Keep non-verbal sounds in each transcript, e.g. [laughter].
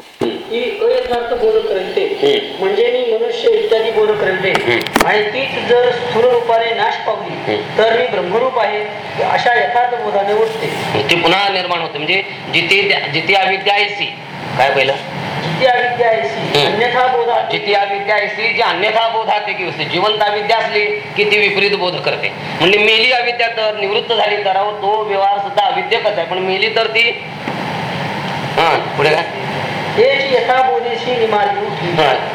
अयथार्थ बोध करते म्हणजे मी मनुष्य इत्यादी बोध करते आणि तीच जर स्थूल रूपाने नाश पावली तर मी ब्रह्मरूप आहे. अशा यथार्थ बोधाने उठते. ती पुन्हा निर्माण होते. म्हणजे जिथे जिथे अविद्या ऐसी काय पहिलं? जिथे अविद्या ऐसी अन्यथा बोधा जिथे अविद्या ऐसी जी अन्यथा बोधाते की असते जिवंत अविद्या असली की ती विपरीत बोध करते. म्हणजे मेली अविद्या तर निवृत्त झाली करावं तो व्यवहार सुद्धा अविद्यकच आहे. पण मेली तर ती हा पुढे काय?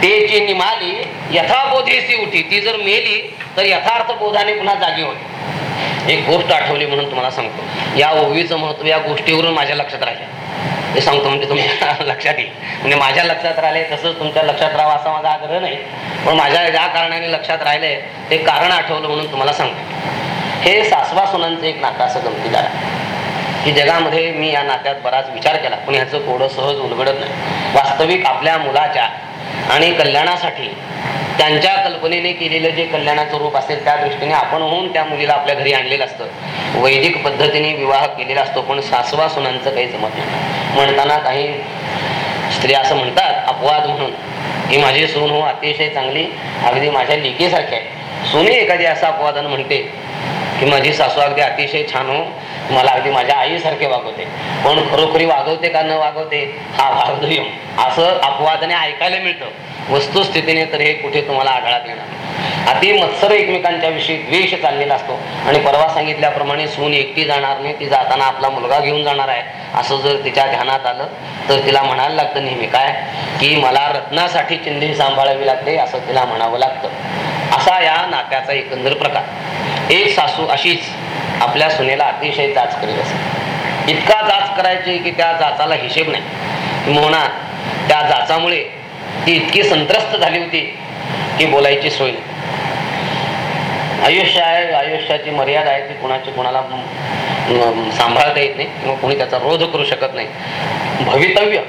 ते जी निमाली यथाबोधेशी उठी. ती जर मेली तर यथार्थ बोधाने पुन्हा जागी होते. एक गोष्ट आठवली म्हणून तुम्हाला सांगतो. या ओवीचं महत्त्व या गोष्टीवरून माझ्या लक्षात राहिले. हे सांगतो म्हणजे तुमच्या [laughs] लक्षात येईल. म्हणजे माझ्या लक्षात राहिले तसंच तुमच्या लक्षात राहावं असा माझा आग्रह नाही. पण माझ्या ज्या कारणाने लक्षात राहिले ते कारण आठवलं म्हणून तुम्हाला सांगतो. हे सासवा सुनांचं एक नातं असं गमतीदार आहे. की जगामध्ये मी या नात्यात बराच विचार केला. पण ह्याचं कोडं सहज उलगडत नाही. वास्तविक आपल्या मुलाच्या आणि कल्याणासाठी त्यांच्या कल्पनेने केलेलं जे कल्याणाचं रूप असेल त्या दृष्टीने आपण होऊन त्या मुलीला आपल्या घरी आणलेलं असतं. वैदिक पद्धतीने विवाह केलेला असतो पण सासवा सुनांचं काही जमत नाही. म्हणताना काही स्त्रिया असं म्हणतात अपवाद म्हणून. की माझी सून हो अतिशय चांगली अगदी माझ्या लेकीसारखी आहे. सोनी एखादी असा अपवादन म्हणते. की माझी सासू अगदी अतिशय छान हो. मला अगदी माझ्या आईसारखे वागवते. पण खरोखरी वागवते का न वागवते हा भागदुयम असं अपवादाने ऐकायला मिळतं. वस्तुस्थितीने तर हे कुठे तुम्हाला आढळात येणार अति मत्सर एकमेकांच्या विषयी द्वेष चाललेला असतो. आणि परवा सांगितल्याप्रमाणे सून एकटी जाणार नाही ती जाताना आपला मुलगा घेऊन जाणार आहे. असं जर तिच्या ध्यानात आलं तर तिला म्हणायला लागतं नेहमी काय? की मला रत्नासाठी चिंधी सांभाळावी लागते असं तिला म्हणावं लागतं. असा या नात्याचा एकंदर प्रकार. एक सासू अशीच आपल्या सुनेला अतिशय जाच करीत असे इतका जाच करायची की त्या जाचाला हिशेब नाही. म्हणा त्या जाचामुळे ती इतकी संत्रस्त झाली होती की बोलायची सोय नाही. आयुष्य आहे आयुष्याची मर्यादा आहे ती कुणाची कुणाला सांभाळता येत नाही किंवा कोणी त्याचा रोध करू शकत नाही. भवितव्य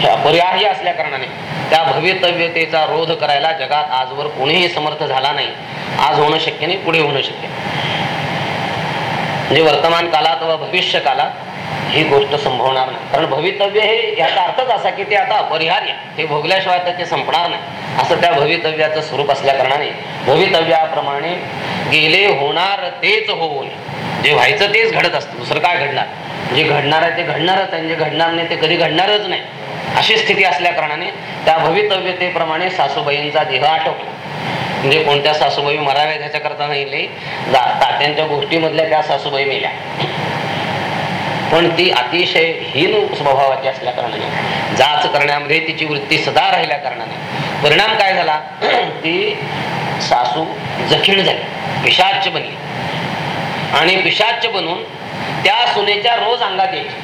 हे अपरिहार्य असल्या कारणाने त्या भवितव्यतेचा रोध करायला जगात आजवर कोणीही समर्थ झाला नाही. आज होणं शक्य नाही पुढे होणं शक्य म्हणजे वर्तमान कालात व भविष्य कालात ही गोष्ट संभवणार नाही. कारण भवितव्य हे याचा अर्थच असा की ते आता अपरिहार्य हे भोगल्याशिवाय तर ते संपणार नाही. असं त्या भवितव्याचं स्वरूप असल्या कारणाने भवितव्याप्रमाणे गेले होणार तेच होऊन जे व्हायचं तेच घडत असतं. दुसरं काय घडणार? जे घडणार आहे ते घडणारच आहे जे घडणार नाही ते कधी घडणारच नाही. अशी स्थिती असल्या कारणाने त्या भवितव्यतेप्रमाणे सासूबाईंचा देह आटोपला. म्हणजे कोणत्या सासूबाई मराव्यात ह्याच्याकरता नाही तात्यांच्या गोष्टीमधल्या त्या सासूबाई मेल्या. पण ती अतिशय हीन स्वभावाची असल्या कारणाने जाच करण्यामध्ये तिची वृत्ती सदा राहिल्या कारणाने. परिणाम काय झाला? [clears throat] ती सासू जखीण झाली पिशाच बनली. आणि पिशाच बनून त्या सुनेच्या रोज अंगात यायची.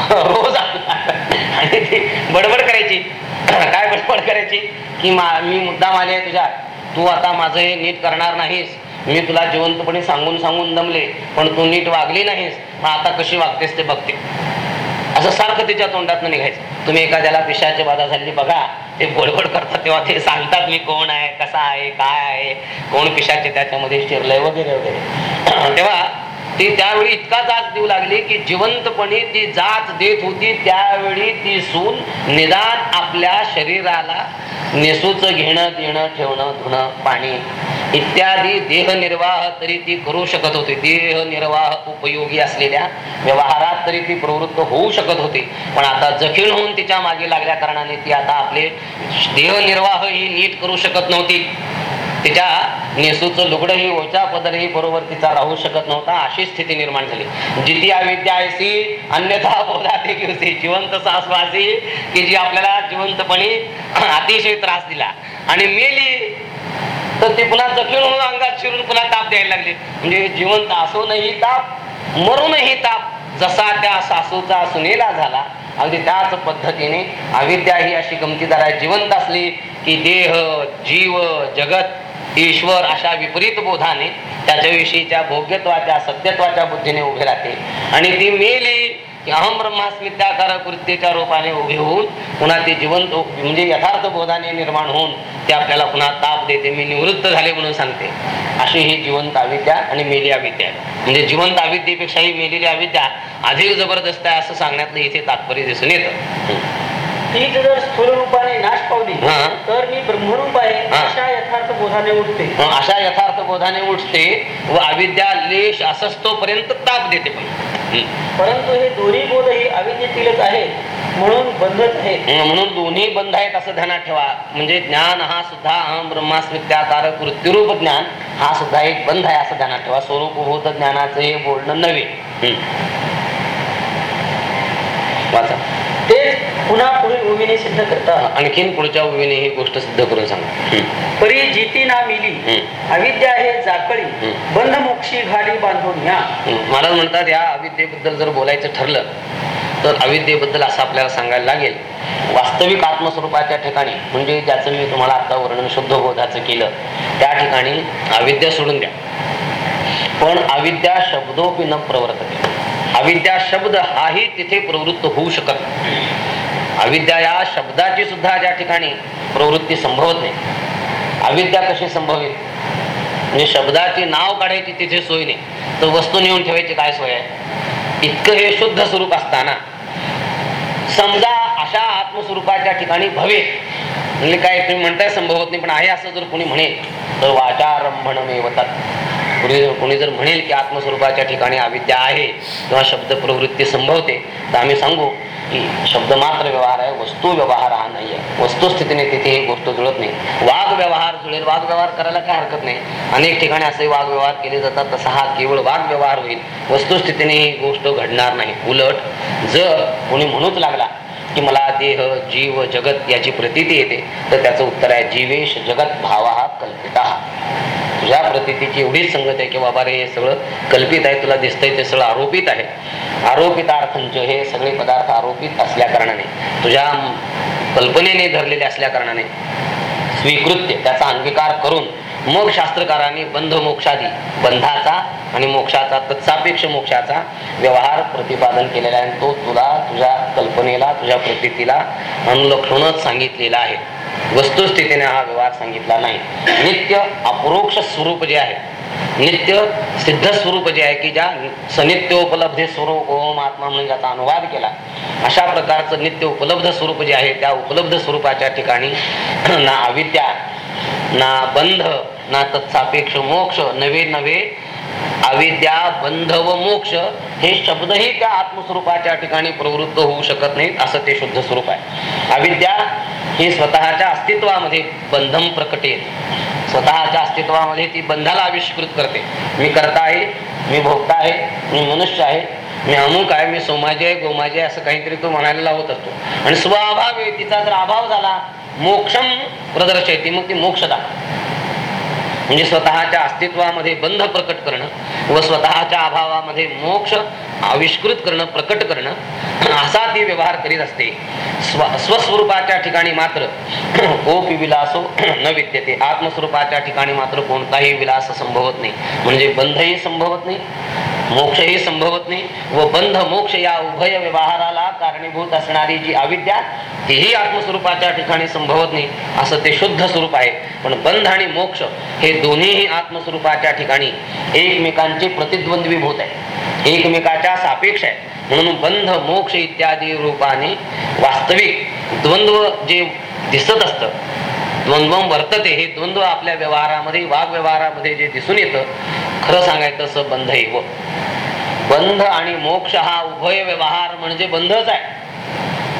[laughs] रोज अंगात. आणि [laughs] ती बडबड करायची. [coughs] काय बडबड करायची? की मा मी मुद्दाम आले आहे तुझ्या तू आता माझं हे नीट करणार नाहीस. मी तुला जिवंतपणे सांगून सांगून दमले पण तू नीट वागली नाहीस. पण आता कशी वागतेस ते बघते. असं सारखं तिच्या तोंडात निघायचं. तुम्ही एखाद्याला पिशाची बाधा झाली बघा. ते बडबड करतात तेव्हा ते सांगतात मी कोण आहे? कसा आहे? काय आहे? कोण पिशाचे त्याच्यामध्ये शिरलंय? वगैरे वगैरे. [coughs] तेव्हा ती त्यावेळी इतका जात देऊ लागली की जिवंतपणी ती जात देत होती. त्यावेळी ती सून निदान आपल्या शरीराला नेसूच घेणं देणं ठेवणं धुणं पाणी इत्यादी देहनिर्वाह तरी ती करू शकत होती. देहनिर्वाह उपयोगी असलेल्या व्यवहारात तरी ती प्रवृत्त होऊ शकत होती. पण आता जखीण होऊन तिच्यामागे लागल्या कारणाने ती आता आपले देहनिर्वाह ही नीट करू शकत नव्हती. तिच्या नेसूचं लुगडंही ओचा पदरही बरोबर तिचा राहू शकत नव्हता अशी स्थिती निर्माण झाली. जिती अविद्या ऐसी अन्यथा बोधाते होती जिवंत सासवासी की जी आपल्याला जिवंतपणे अतिशय त्रास दिला. आणि मेली तर ती पुन्हा जखीण म्हणून अंगात शिरून पुन्हा ताप द्यायला लागली. म्हणजे जिवंत असूनही ताप मरूनही ताप जसा त्या सासूचा सुनेला झाला अगदी त्याच पद्धतीने अविद्या ही अशी गमतीदार आहे जिवंत असली की देह जीव जगत ईश्वर अशा विपरीत बोधाने त्याच्याविषयीच्या भोग्यत्वाच्या सत्यत्वाच्या बुद्धीने उभे राहते. आणि ती मेली की अहम ब्रह्मास्मित्याकार कृत्येच्या रूपाने उभी होऊन पुन्हा ती जिवंत म्हणजे यथार्थ बोधाने निर्माण होऊन ते आपल्याला पुन्हा ताप देते मी निवृत्त झाले म्हणून सांगते. अशी ही जिवंत अविद्या आणि मेली अविद्या. आहे. म्हणजे जिवंत अविद्येपेक्षाही मेलेली अविद्या अधिक जबरदस्त आहे असं सांगण्यातलं इथे तात्पर्य दिसून येतं. तीच जर स्थूल रूपाने नाश पावली हा. तर मी ब्रह्मरूप आहे हा. अशा यथार्थ बोधाने उठते अशा यथार्थ बोधाने उठते व अविद्या लेश असस्तोपर्यंत ताप देते पण. परंतु हे दोन्ही बोधही अविद्येतीलच आहे म्हणून आहे म्हणून दोन्ही बंध आहेत असं ध्यानात ठेवा म्हणजे ज्ञान हा सुद्धा अहम ब्रह्मास्मित्याकारक वृत्तिरूप ज्ञान हा सुद्धा एक बंध आहे असं ध्यानात ठेवा स्वरूपभूत ज्ञानाचं हे बोलणं नव्हे. वाचा पुन्हा पुढील उभीने सिद्ध करतात आणखीन पुढच्या उभीने ही गोष्ट सिद्ध करून सांगा. परी जिती ना मिली. अविद्या आहे जाकळी. बंध मोक्षी घाली बांधून या हम्म. महाराज म्हणतात या अविद्येबद्दल जर बोलायचं ठरलं तर अविद्येबद्दल असं आपल्याला सांगायला लागेल वास्तविक आत्मस्वरूपाच्या ठिकाणी म्हणजे ज्याचं मी तुम्हाला आता वर्णन शुद्ध बोधाचं केलं त्या ठिकाणी अविद्या सोडून द्या पण अविद्या शब्दोपी न प्रवर्तते अविद्या शब्द हाही तिथे प्रवृत्त होऊ शकत. अविद्या या शब्दाची सुद्धा ज्या ठिकाणी प्रवृत्ती संभवत नाही. अविद्या कशी संभवित म्हणजे शब्दाची नाव काढायची तिथे सोय नाही. तर वस्तू नेऊन ठेवायची काय सोय आहे? इतकं हे शुद्ध स्वरूप असताना समजा अशा आत्मस्वरूपाच्या ठिकाणी भवे म्हणजे काय तुम्ही म्हणताय संभवत नाही पण आहे असं जर कोणी म्हणेल तर वाचारंभण मेवतात कोणी कोणी जर म्हणेल की आत्मस्वरूपाच्या ठिकाणी अविद्या आहे किंवा शब्द प्रवृत्ती संभवते तर आम्ही सांगू की शब्द मात्र व्यवहार आहे वस्तू व्यवहार हा नाही आहे वस्तुस्थितीने तिथे ही गोष्ट जुळत नाही वाद व्यवहार जुळेल वाद व्यवहार करायला काय हरकत नाही अनेक ठिकाणी असे वाद व्यवहार केले जातात तसा हा केवळ वाद व्यवहार होईल वस्तुस्थितीने ही गोष्ट घडणार नाही उलट जर कोणी म्हणूच लागला की मला देह जीव जगत याची प्रतीती येते तर त्याचं उत्तर आहे जीवेश जगत भावा हा कल्पिता तुझ्या प्रतीतीची एवढीच संगत आहे की बाबा रे हे सगळं कल्पित आहे तुला दिसतंय ते सगळं आरोपित आहे. आरोपितार्थंच हे सगळे पदार्थ आरोपित असल्या कारणाने तुझ्या कल्पनेने धरलेले असल्या कारणाने. स्वीकृत्य त्याचा अंगीकार करून मग शास्त्रकारांनी बंध मोक्षादी बंधाचा आणि मोक्षाचा तत्सापेक्ष मोक्षाचा व्यवहार प्रतिपादन केलेला आहे. आणि तो तुला तुझ्या कल्पनेला तुझ्या प्रतीला अनुलक्षणच सांगितलेला आहे. वस्तुस्थितीने हा व्यवहार सांगितला नाही. नित्य अपरोक्ष स्वरूप जे आहे नित्य सिद्ध स्वरूप जे आहे की ज्या सनित्योपलब्धी स्वरूप ओम आत्मा म्हणून ज्याचा अनुवाद केला अशा प्रकारचं नित्य उपलब्ध स्वरूप जे आहे त्या उपलब्ध स्वरूपाच्या ठिकाणी [clears throat] ना अविद्या ना बंध ना तत्सापेक्ष मोक्ष नवे नवे अविद्या बंध व मोक्ष हे शब्दही त्या आत्मस्वरूपाच्या ठिकाणी प्रवृत्त होऊ शकत नाहीत असं ते शुद्ध स्वरूप आहे. अविद्या ही स्वतःच्या अस्तित्वामध्ये बंधम प्रकटे. स्वतःच्या अस्तित्वामध्ये ती बंधाला आविष्कृत करते. मी करता आहे मी भोगता आहे मी मनुष्य आहे मी अमुक आहे मी सोमाजी आहे गोमाजी आहे असं काहीतरी तो म्हणायला लावत असतो. आणि स्वअभाव आहे तिचा जर अभाव झाला मोक्षम प्रदर्शयती मग ती मोक्ष दाखव. म्हणजे स्वतःच्या अस्तित्वामध्ये बंध प्रकट करणं व स्वतःच्या अभावामध्ये मोक्ष आविष्कृत करणं प्रकट करणं असा ती व्यवहार करीत असते. स्व स्वस्वरूपाच्या ठिकाणी मात्र कोपी विलासो न विद्यते. आत्मस्वरूपाच्या ठिकाणी मात्र कोणताही विलास संभवत नाही. म्हणजे बंधही संभवत नाही मोक्षही संभवत नाही व बंध मोक्ष या उभय व्यवहाराला कारणीभूत असणारी जी अविद्या तीही आत्मस्वरूपाच्या ठिकाणी संभवत नाही. असं ते शुद्ध स्वरूप आहे. पण बंध आणि मोक्ष हे दोन्हीही आत्मस्वरूपाच्या ठिकाणी एकमेकांचे प्रतिद्वंद्वीभूत आहे एकमेकाच्या सापेक्ष आहे. म्हणून बंध मोक्ष इत्यादी रूपाने वास्तविक द्वंद्व जे दिसत असतं द्वंद्व वर्तते हे द्वंद्व आपल्या व्यवहारामध्ये वाघ व्यवहारामध्ये जे दिसून येतं खरं सांगायचं असं बंध एव बंध आणि मोक्ष हा उभय व्यवहार म्हणजे बंधच आहे.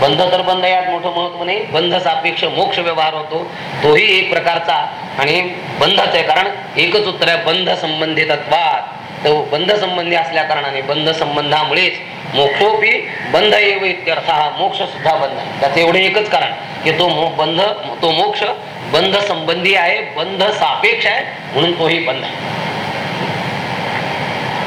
बंध तर बंध यात मोठं महत्त्व नाही. बंध सापेक्ष मोक्ष व्यवहार होतो तोही एक प्रकारचा आणि बंधच आहे. कारण एकच उत्तर आहे बंध संबंधितत्वात तो बंध संबंधी असल्या कारणाने बंध संबंधामुळेच मोक्षोपी बंध एव इत्यर्थ हा मोक्ष सुद्धा बंध आहे. त्याचं एवढे एकच कारण की तो मो बंध तो मोक्ष बंध संबंधी आहे बंध सापेक्ष आहे म्हणून तोही बंध आहे.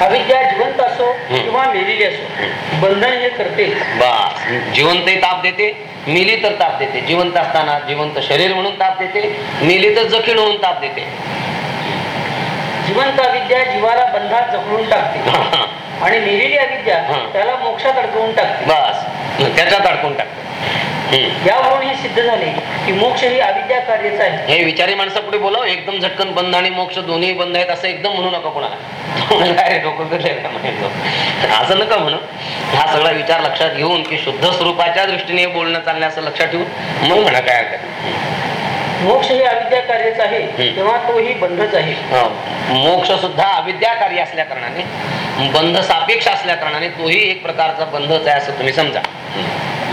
अविद्या जिवंत असो किंवा मेलेली असो बंधन हे करते. बस. जिवंतही ताप देते मिली तर ताप देते. जिवंत असताना जिवंत शरीर म्हणून ताप देते मिली तर जखीण होऊन ताप देते. जिवंत अविद्या जीवाला बंधात जखडून टाकते. आणि मेलेली अविद्या. त्याला मोक्षात अडकवून टाकते. बस. त्याच्यात अडकून टाकते. यावरून हे सिद्ध झाले की मोक्ष ही अविद्या कार्यच आहे. हे विचारी माणसं पुढे बोलाव एकदम झटकन बंध आणि मोक्ष दोन्ही बंद आहेत असं एकदम म्हणू नका कोणाला. असं नका म्हणू. हा सगळा विचार लक्षात घेऊन की शुद्ध स्वरूपाच्या दृष्टीने बोलणं चाललंय असं लक्षात ठेवून मग म्हणा काय हरकत. मोक्ष हे अविद्या कार्यच आहे. तेव्हा तोही बंधच आहे. हा, मोक्ष सुद्धा अविद्याकारी असल्या कारणाने बंध सापेक्ष असल्या कारणाने तोही एक प्रकारचा बंधच आहे असं तुम्ही समजा.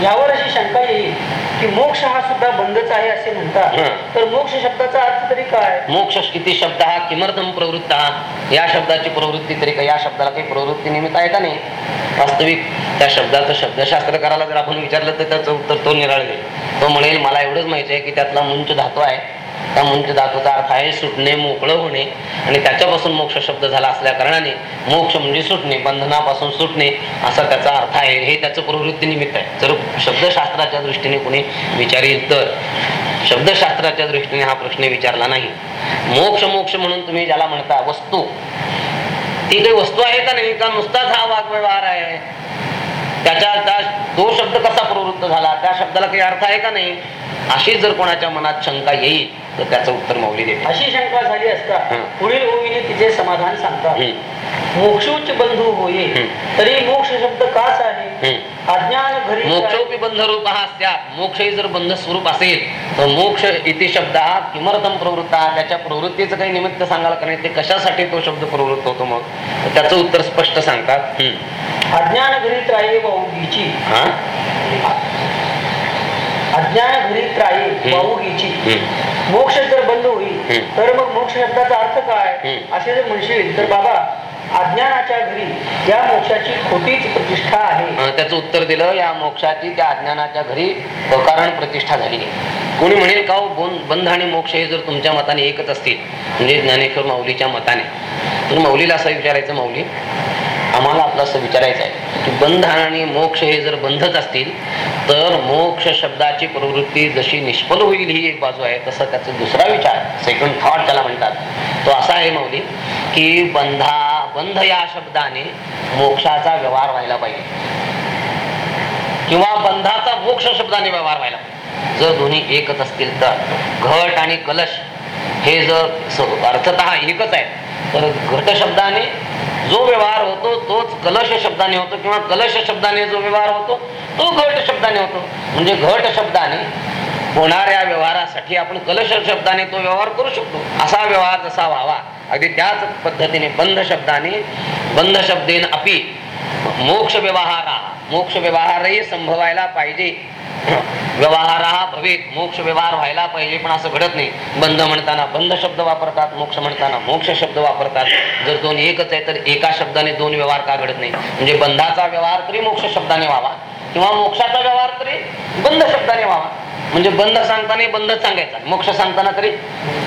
यावर अशी शंका येईल की मोक्ष हा सुद्धा बंधच आहे असे म्हणतात. तर मोक्ष शब्दाचा अर्थ तरी काय? मोक्ष किती शब्द हा? किमर्थम प्रवृत्त हा? या शब्दाची प्रवृत्ती तरी का या शब्दाला काही प्रवृत्ती निमित्त आहे का नाही? वास्तविक त्या शब्दाचं शब्दशास्त्रकाराला जर आपण विचारलं तर त्याचं उत्तर तो निराळ देईल तो म्हणेल मला एवढंच माहिती आहे की त्यातला मुंच धातू आहे. त्या म्हणजे धातूचा अर्थ आहे सुटणे मोकळं होणे. आणि त्याच्यापासून मोक्ष शब्द झाला असल्या कारणाने मोक्ष म्हणजे सुटणे बंधनापासून सुटणे असा त्याचा अर्थ आहे. हे त्याचं प्रवृत्ती निमित्त आहे. जर शब्दशास्त्राच्या दृष्टीने कोणी विचारेल तर शब्दशास्त्राच्या दृष्टीने हा प्रश्न विचारला नाही. मोक्ष मोक्ष म्हणून तुम्ही ज्याला म्हणता वस्तू ती काही वस्तू आहे का नाही? का नुसताच हा वागव्यवहार आहे? त्याच्या त्या तो शब्द कसा प्रवृत्त झाला? त्या शब्दाला काही अर्थ आहे का नाही? अशी जर कोणाच्या मनात शंका येईल तर त्याचं उत्तर मौली देते. अशी शंका झाली असता. पुढील ओवीने तिचे समाधान सांगतात. मोक्षोच बंधू होये हं. तरी मोक्ष शब्द काच आहे हम्म. अज्ञान घरी मोक्षोपी बंध रूप हा मोक्ष जर बंध स्वरूप असेल तर मोक्ष इति शब्द हा किमर्थम प्रवृत्त? त्याच्या प्रवृत्तीचं काही निमित्त सांगायला का नाही ते कशासाठी तो शब्द प्रवृत्त होतो मग? त्याचं उत्तर स्पष्ट सांगतात. अज्ञान घरी त्राये वाऊगीची हा? अज्ञान घरी त्राये वाऊगीची. मोक्ष जर बंद होईल. तर मग मोक्ष शब्दाचा अर्थ काय. असे जर म्हणशील तर बाबा अज्ञानाच्या घरी या मोक्षाची खोटीच प्रतिष्ठा आहे. त्याचं उत्तर दिलं या मोक्षाची त्या अज्ञानाच्या घरी कारण प्रतिष्ठा झाली कोणी म्हणेल का हो, बोन- बंध आणि मोक्ष हे जर तुमच्या मताने एकच असतील म्हणजे ज्ञानेश्वर माऊलीच्या मताने. तर माऊलीला असं विचारायचं माऊली आम्हाला आपलं असं विचारायचं आहे बंधन बंध आणि मोक्ष हे जर बंधच असतील तर मोक्ष शब्दाची प्रवृत्ती जशी निष्फल होईल ही एक बाजू आहे तसं त्याचा दुसरा विचार सेकंड थॉट त्याला म्हणतात तो असा आहे मौली की बंधा बंध या शब्दाने मोक्षाचा व्यवहार व्हायला पाहिजे किंवा बंधाचा मोक्ष शब्दाने व्यवहार व्हायला पाहिजे. जर दोन्ही एकच असतील तर घट आणि कलश हे जर अर्थतः एकच आहे तर घट शब्दाने जो व्यवहार होतो तोच कलश शब्दाने होतो किंवा कलश शब्दाने जो व्यवहार होतो तो घट शब्दाने होतो. म्हणजे घट शब्दाने होणाऱ्या व्यवहारासाठी आपण कलश शब्दाने तो व्यवहार करू शकतो. असा व्यवहार जसा व्हावा अगदी त्याच पद्धतीने बंध शब्दाने बंध शब्देन अपि मोक्ष व्यवहारा मोक्ष व्यवहारही संभवायला पाहिजे. व्यवहार हा भवेत मोक्ष व्यवहार व्हायला पाहिजे पण असं घडत नाही. बंध म्हणताना बंध शब्द वापरतात मोक्ष म्हणताना मोक्ष शब्द वापरतात. जर दोन एकच आहे तर एका शब्दाने दोन व्यवहार का घडत नाही? म्हणजे बंधाचा व्यवहार तरी मोक्ष शब्दाने व्हावा किंवा मोक्षाचा व्यवहार तरी बंध शब्दाने व्हावा. म्हणजे बंध सांगताना बंध सांगायचा मोक्ष सांगताना तरी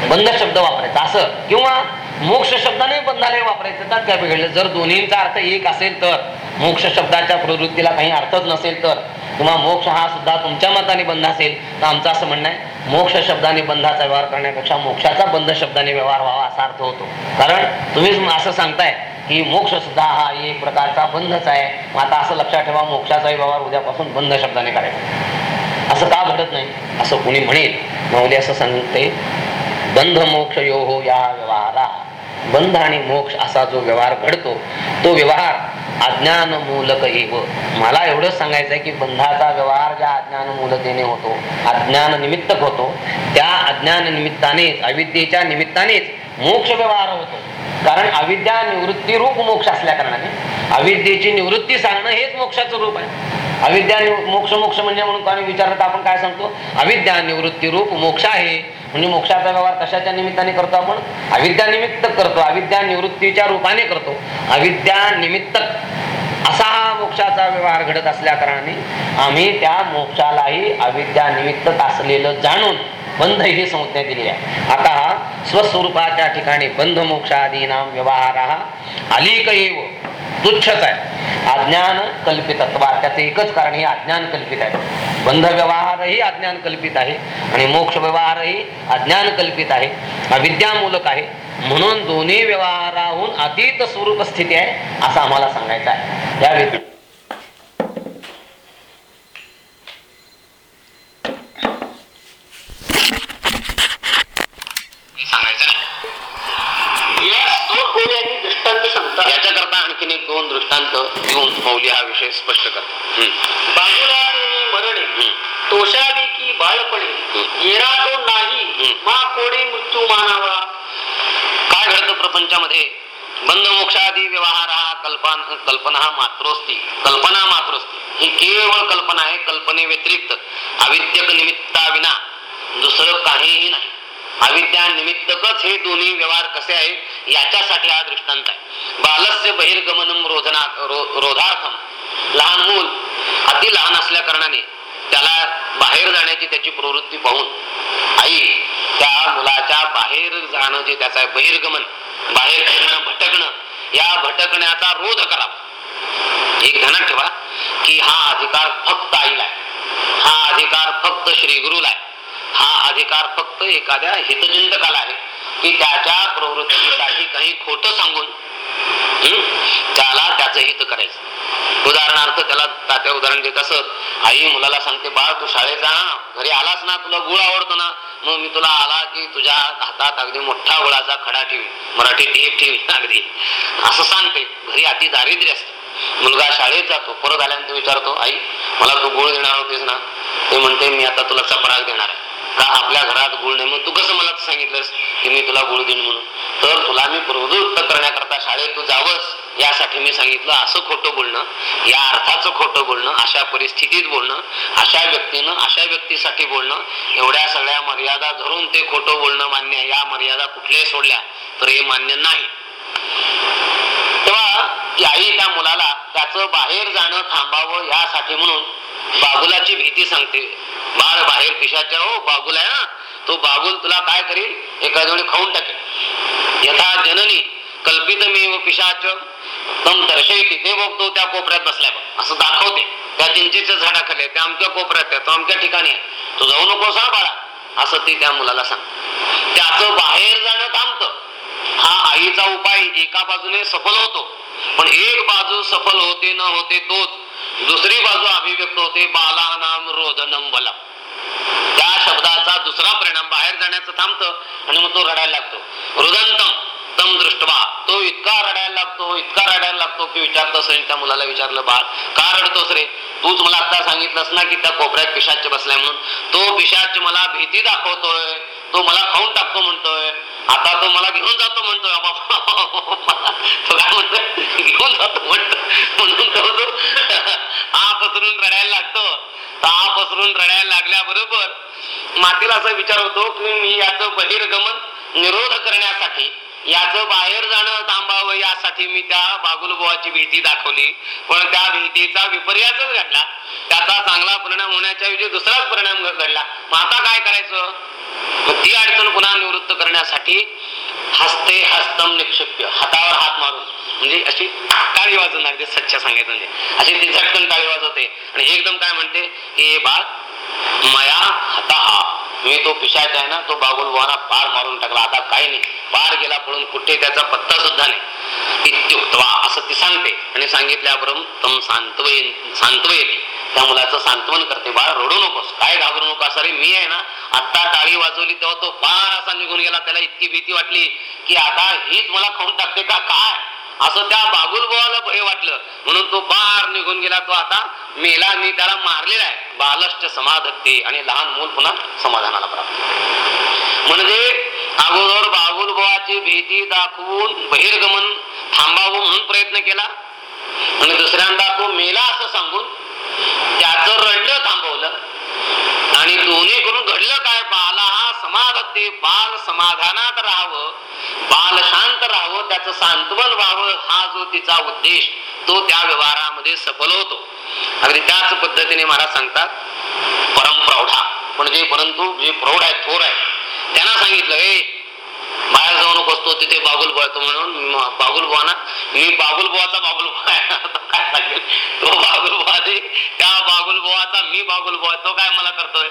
बंध शब्द वापरायचा. असं. किंवा मोक्ष शब्दाने बंधाने वापरायचं त्यात काय बिघडलं? जर दोन्हींचा अर्थ एक असेल तर. मोक्ष शब्दाच्या प्रवृत्तीला काही अर्थच नसेल तर किंवा मोक्ष हा सुद्धा तुमच्या मताने बंध असेल तर आमचं असं म्हणणं आहे मोक्ष शब्दाने बंधाचा व्यवहार करण्यापेक्षा मोक्षाचा बंध शब्दाने व्यवहार व्हावा असा अर्थ होतो. कारण तुम्हीच असं सांगताय की मोक्ष सुद्धा हा एक प्रकारचा बंधच आहे. मग आता असं लक्षात ठेवा मोक्षाचाही व्यवहार उद्यापासून बंध शब्दाने करायचा. असं का घडत नाही? असं कोणी म्हणेल माऊली असं सांगते बंध मोक्ष यो हो या व्यवहारा. बंध आणि मोक्ष असा जो व्यवहार घडतो तो व्यवहार अज्ञान मूलक एव. मला एवढंच सांगायचं आहे की बंधाचा व्यवहार ज्या अज्ञान मूलतेने होतो अज्ञान निमित्तक होतो त्या अज्ञान निमित्तानेच अविद्येच्या निमित्तानेच मोक्ष व्यवहार होतो. कारण अविद्या निवृत्ती रूप मोक्ष असल्या कारणाने अविद्येची निवृत्ती सांगणं हेच मोक्षाचं रूप आहे. अविद्या मोक्ष मोक्ष म्हणजे म्हणून कोणी विचारलं तर आपण काय सांगतो? अविद्या निवृत्ती रूप मोक्ष आहे. म्हणजे मोक्षाचा व्यवहार कशाच्या निमित्ताने करतो आपण? अविद्या निमित्त करतो. अविद्या निवृत्तीच्या रूपाने करतो. अविद्या निमित्त. असा हा मोक्षाचा व्यवहार घडत असल्या कारणाने आम्ही त्या मोक्षालाही अविद्या निमित्त असलेलं जाणून बंध ही संज्ञा दिली आहे. आता हा स्वस्वरूपाच्या ठिकाणी बंध मोक्षादीनाम व्यवहार हा अलीक एव तुच्छच आहे. अज्ञान कल्पितत्वा त्याचं एकच कारण हे अज्ञान कल्पित आहे. बंध व्यवहारही अज्ञान कल्पित आहे आणि मोक्ष व्यवहारही अज्ञान कल्पित आहे. अविद्यामूलक आहे. म्हणून दोन्ही व्यवहाराहून अतीत स्वरूप स्थिती आहे असं आम्हाला सांगायचं आहे. त्या व्यतिरिक्त हा विषय स्पष्ट करते हम्म. बाजूला तुम्ही मरणे हम्म. तोषावी की बाळपणे हम्म. येरा तो नाही हम्म. मा कोडे मृत्यू मानावा काय घडतं प्रपंचामध्ये बंध मोक्षादी व्यवहार हा कल्पना कल्पना हा मात्रोस्ती कल्पना मात्रोस्ती ही केवळ कल्पना आहे कल्पने व्यतिरिक्त अविद्यक निमित्ता विना दुसरं काहीही नाही. अविद्या निमित्तकच हे दोन्ही व्यवहार कसे आहेत याच्यासाठी हा दृष्टांत आहे. बालस्य बहिर्गमनम रोधना रो- रोधार्थम लहान मूल अति लहान असल्या कारणाने त्याला बाहेर जाण्याची त्याची प्रवृत्ती पाहून आई त्या मुलाच्या बाहेर जाणं जे त्याचं आहे बहिर्गमन बाहेर भटकणं या भटकण्याचा रोध करावा एक ध्यानात ठेवा की हा अधिकार फक्त आईला आहे. हा अधिकार फक्त श्री गुरुला आहे. हा अधिकार फक्त एखाद्या हितचिंतकाला आहे. की त्याच्या प्रवृत्तीसाठी काही खोट सांगून त्याला त्याचं हित करायचं. उदाहरणार्थ त्याला तात्या उदाहरण देत असत आई मुलाला सांगते बाळ तू शाळेत जा घरी आलास ना तुला गुळ आवडतो ना. मग मी तुला आला की तुझ्या हातात अगदी मोठा गुळाचा खडा ठेवी मराठी टेप ठेवी अगदी. असं सांगते. घरी अति दारिद्र्य असत. मुलगा शाळेत जातो. परत आल्यानंतर विचारतो आई मला तू गुळ देणार होतीस ना? ते म्हणते मी आता तुला चपराक देणार आहे. का आपल्या घरात गुळ नाही? मग तू कसं मला सांगितलंस की मी तुला गुळ देईन म्हणून? तर तुला मी प्रवृत्त करण्याकरता शाळेत तू जावंस. यासाठी मी सांगितलं असं खोटं बोलणं या अर्थाचं खोटं बोलणं अशा परिस्थितीत बोलणं अशा व्यक्तीनं अशा व्यक्तीसाठी बोलणं एवढ्या सगळ्या मर्यादा धरून ते खोटं बोलणं मान्य या मर्यादा कुठल्याही सोडल्या तर हे मान्य नाही. तेव्हा ती आई त्या मुलाला त्याचं बाहेर जाणं थांबावं यासाठी म्हणून बागुलाची भीती सांगते. बाळ बाहेर पिशाच्या हो बागुल आहे ना? तो बागुल तुला काय करील? एखाद्या वेळी खाऊन टाकेल. यथा जननी कल्पित मी पिशाच पण दर्शवते ते बघतो त्या कोपऱ्यात बसलाय बघ. असं दाखवते. त्या चिंचेच्या झाडाखाली त्या आमच्या कोपऱ्यात आहे तो आमच्या ठिकाणी आहे. तू जाऊ नकोस हा बाळा. असं ती त्या मुलाला सांग त्याचं बाहेर जाणं थांबतं. हा आईचा उपाय एका बाजूने सफल होतो. पण एक बाजू सफल होते न होते तोच. दुसरी बाजू अभिव्यक्त होते बाला नाम रोधनम बला त्या शब्दाचा दुसरा परिणाम बाहेर जाण्याचं थांबतं आणि मग तो रडायला लागतो. रुदंतम. तम दृष्टवा तो इतका रडायला लागतो इतका रडायला लागतो की विचारतो असेल त्या मुलाला विचारलं बाळ. का रडतोस रे? तूच मला आता सांगितलंस ना की त्या कोपऱ्यात पिशाच बसलाय म्हणून. तो पिशाच मला भीती दाखवतोय. तो मला खाऊन टाकतो म्हणतोय. आता तो मला घेऊन जातो म्हणतोय. बाबा तो काय म्हणतोय? घेऊन जातो म्हणतो म्हणून तो तो हा पसरून रडायला लागतो. हा पसरून रडायला लागल्याबरोबर मातीला असा विचार होतो की मी याचं बहिर्गमन निरोध करण्यासाठी याचं बाहेर जाणं थांबावं यासाठी मी त्या बागुलबुवाची भीती दाखवली. पण त्या भीतीचा विपर्यासच घडला. त्याचा चांगला परिणाम होण्याच्या ऐवजी दुसराच परिणाम घडला. मग आता काय करायचं? ती अडचण पुन्हा निवृत्त करण्यासाठी हस्ते हस्तम निक्षिप्य हातावर हात मारून. म्हणजे अशी टाळी वाजून अगदी सच्च्या सांगायचं म्हणजे. अशी ती झटकन टाळी वाजवते. आणि एकदम काय म्हणते? की हे बाळ मया हाता हा मी तो पिशाच आहे ना तो बागुलबुवाना पार मारून टाकला. आता काही नाही. पार गेला पळून कुठे त्याचा पत्ता सुद्धा नाही. इत्युक्तवा असं ती सांगते. आणि सांगितल्याबरोबर सांत्व सांत्व येते त्या मुलाचं सांत्वन करते. बाळ रडू नकोस. काय घाबरू नकोस अरे मी आहे ना आता टाळी वाजवली तेव्हा तो पार असा निघून गेला. त्याला इतकी भीती वाटली की आता हीच मला खाऊन टाकते का? काय? असं त्या बाबुल बोवाला भय वाटलं. म्हणून तो पार निघून गेला. तो आता मेला मी त्याला मारलेला आहे. बालष्ट समाधत्ते आणि लहान मूल पुन्हा समाधानाला प्राप्त म्हणजे अगोदर बाबुल भीती दाखवून बहिर्गमन थांबावं म्हणून प्रयत्न केला. आणि दुसऱ्यांदा तो मेला असं सांगून त्याचं रडलं थांबवलं. आणि दोन्ही करून घडलं काय? बाला हा समाधते बाल समाधानात राहावं बाल शांत राहावं त्याचं सांत्वन व्हावं हा जो तिचा उद्देश तो त्या व्यवहारामध्ये सफल होतो. अगदी त्याच पद्धतीने महाराज सांगतात परमप्रौढा म्हणजे परंतु जे प्रौढ आहे थोर आहे त्यांना सांगितलं हे बाहेर जाऊ नकोस तो तिथे बागुल बोळतो म्हणून बागुल बोना मी बागुल बोवाचा बागुल बुवा [laughs] काय सांगेल? तो बागुल बुवा त्या बागुल बोवाचा मी बागुल बोवा तो काय मला करतोय?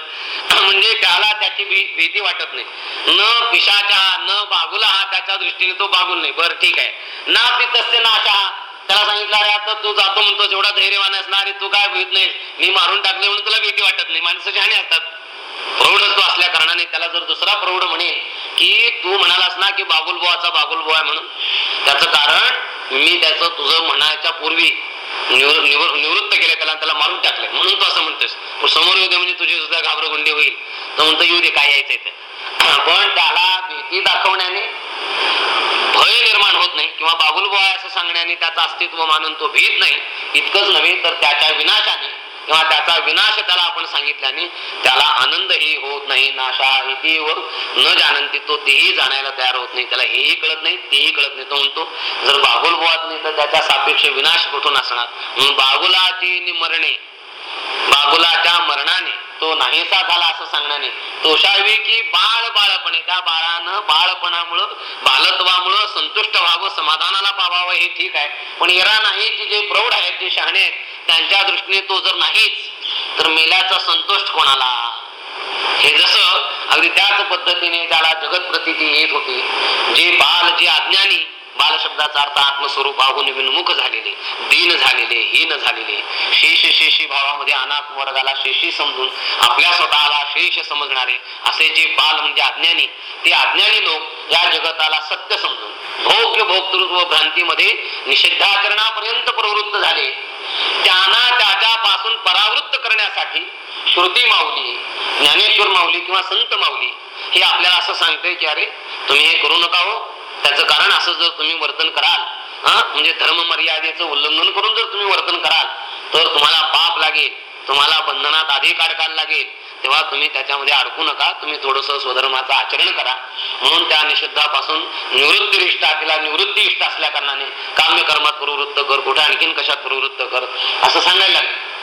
[clears throat] म्हणजे त्याला त्याची भीती वाटत नाही. न पिशाचा न बागुला हा त्याच्या दृष्टीने तो बागुल नाही. बरं ठीक आहे. ना पितस्य नाशा त्याला सांगितलं अरे आता तू जातो म्हणतो जेवढा धैर्यवान असणार तू काय भीत नाही. मी मारून टाकले म्हणून तुला भीती वाटत नाही. माणसं शहाणे असतात. प्रौढत्व असल्या कारणाने त्याला जर दुसरा प्रौढ म्हणेल की तू म्हणालास ना की बागुल बुवाचा बागुल बुवा आहे म्हणून त्याचं कारण मी त्याचं तुझं म्हणायच्या पूर्वी निवृ- निवृ- निवृत्त केलं त्याला त्याला मारून टाकलंय. म्हणून तू असं म्हणतोस समोर येऊ दे म्हणजे तुझी सुद्धा घाबरगुंडी होईल. तर म्हणतो येऊ दे काय यायचंय ते. [clears throat] पण त्याला भीती दाखवण्याने भय निर्माण होत नाही किंवा बाबुलबुवा आहे असं सांगण्याने त्याचं अस्तित्व मानून तो भीत नाही. इतकंच नव्हे तर त्याच्या विनाशाने किंवा त्याचा विनाश त्याला आपण सांगितल्याने त्याला आनंदही होत नाही नाशा इति व न जानंती तो तेही जाणायला तयार होत नाही. त्याला हेही कळत नाही तेही कळत नाही. तो म्हणतो जर बागुल बोवात नाही तर त्याचा सापेक्ष विनाश कुठून असणार? म्हणून बागुलाची मरणे बागुलाच्या मरणाने तो नाहीसा झाला असं सांगण्याने तोषावी की बाळ बाळपणे. त्या बाळानं बाळपणामुळं बालत्वामुळं संतुष्ट व्हावं समाधानाला पावावं हे ठीक आहे. पण इरा नाही की जे प्रौढ आहेत जे शहाणे आहेत त्यांच्या दृष्टीने तो जर नाहीच तर मेल्याचा संतोष कोणाला? हे जसं अगदी त्याच पद्धतीने त्याला जगत प्रतीती येत होती जे बाल जे अज्ञानी बाल शब्दाचा अर्थ आत्मस्वरूपाहून विनमुख झालेले दीन झालेले हीन झालेले शेष शेषी भावामध्ये अनाथ वर्गाला शेषी समजून आपल्या स्वतःला शेष समजणारे असे जे बाल म्हणजे अज्ञानी ते अज्ञानी लोक या जगताला सत्य समजून भोग्य भोक्तृत्व भ्रांतीमध्ये निषिद्धाचरणापर्यंत प्रवृत्त झाले. त्यांना त्याच्यापासून परावृत्त करण्यासाठी श्रुती माऊली ज्ञानेश्वर माऊली किंवा संत माऊली हे आपल्याला असं सांगते की अरे तुम्ही हे करू नका हो. त्याचं कारण असं जर तुम्ही वर्तन कराल हा? म्हणजे धर्म मर्यादेचं उल्लंघन करून जर तुम्ही वर्तन कराल तर तुम्हाला पाप लागेल तुम्हाला बंधनात आधी काढकायला लागेल. तेव्हा तुम्ही त्याच्यामध्ये अडकू नका तुम्ही थोडस स्वधर्माचं आचरण करा. म्हणून त्या निषिद्धापासून निवृत्ती इष्ट तिला निवृत्ती इष्ट असल्या कारणाने काम्य कर्मात प्रवृत्त कर कुठे आणखीन कशात प्रवृत्त कर असं सांगायला लागेल.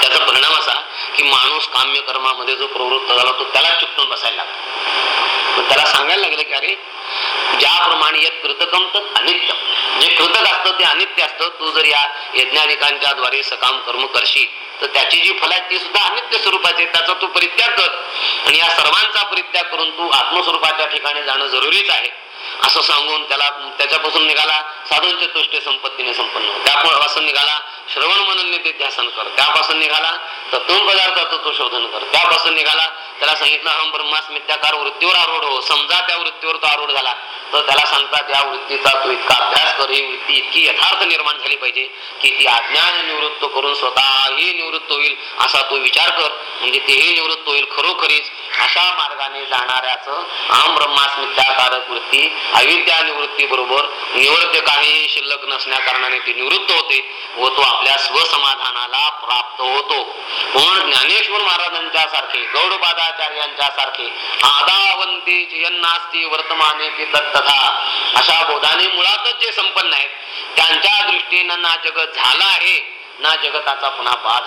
त्याचा परिणाम असा की माणूस काम्य कर्मामध्ये जो प्रवृत्त झाला तो त्याला चिकटून बसायला लागला. त्याला सांगायला लागलं की अरे ज्याप्रमाणे येत कृतकम तर अनित्यम. जे कृतक असतं ते अनित्य असतं. तू जर या यज्ञाधिकांच्या द्वारे सकाम कर्म करशील तर त्याची जी फल आहे ती सुद्धा अनित्य स्वरूपाची त्याचा तू परित्याग कर. आणि या सर्वांचा परित्याग करून तू आत्मस्वरूपाच्या ठिकाणी जाणं जरुरीच आहे. असं सांगून त्याला त्याच्यापासून निघाला साधूंच्या दृष्टी संपत्तीने संपन्न. त्यापासून निघाला श्रवण मनन निध्यासन कर. त्यापासून निघाला तत्व पदार्थाचं तो शोधन कर. त्यापासून निघाला त्याला सांगितलं हम ब्रह्मास्मित्याकार वृत्तीवर आरूढ हो. समजा त्या वृत्तीवर तो आरूढ झाला. तर त्याला सांगतात या वृत्तीचा तू इतका अभ्यास कर. ही वृत्ती इतकी यथार्थ निर्माण झाली पाहिजे की ती अज्ञान निवृत्त करून स्वतःही निवृत्त होईल असा तो विचार कर. म्हणजे तेही निवृत्त होईल खरोखरीच. अशा मार्गाने जाणाऱ्याच आम ब्रह्मास्मित्याकारक वृत्ती अविद्या निवृत्ती बरोबर निवृत्त काही शिल्लक नसण्या कारणाने ती निवृत्त होते व तो आपल्या स्वसमाधानाला प्राप्त होतो. म्हणून ज्ञानेश्वर महाराजांच्या सारखे गौडपादाचार्यांच्या सारखे आदावंती चियन्नास्ती वर्तमाने की तत्तथा अशा बोधाने मुळातच जे संपन्न आहेत त्यांच्या दृष्टीनं ना जगत झाला आहे ना जगताचा पुन्हा पाद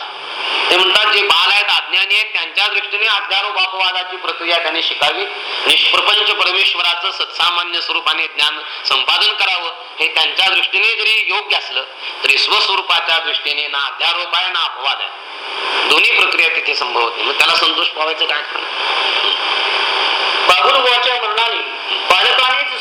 ते म्हणतात जे बाल आहेत अज्ञानी आहेत त्यांच्या दृष्टीने अध्यारोपापवादाची प्रक्रिया त्यांनी शिकावी. निष्प्रपंच परमेश्वराचं सत्सामान्य स्वरूपाने ज्ञान संपादन करावं. हे त्यांच्या दृष्टीने जरी योग्य असलं तरी स्वस्वरूपाच्या दृष्टीने ना अध्यारोप आहे ना अपवाद आहे. दोन्ही प्रक्रिया तिथे संभवते मग त्याला संतोष पावायचं काय कारण बाबुलबुवाच्या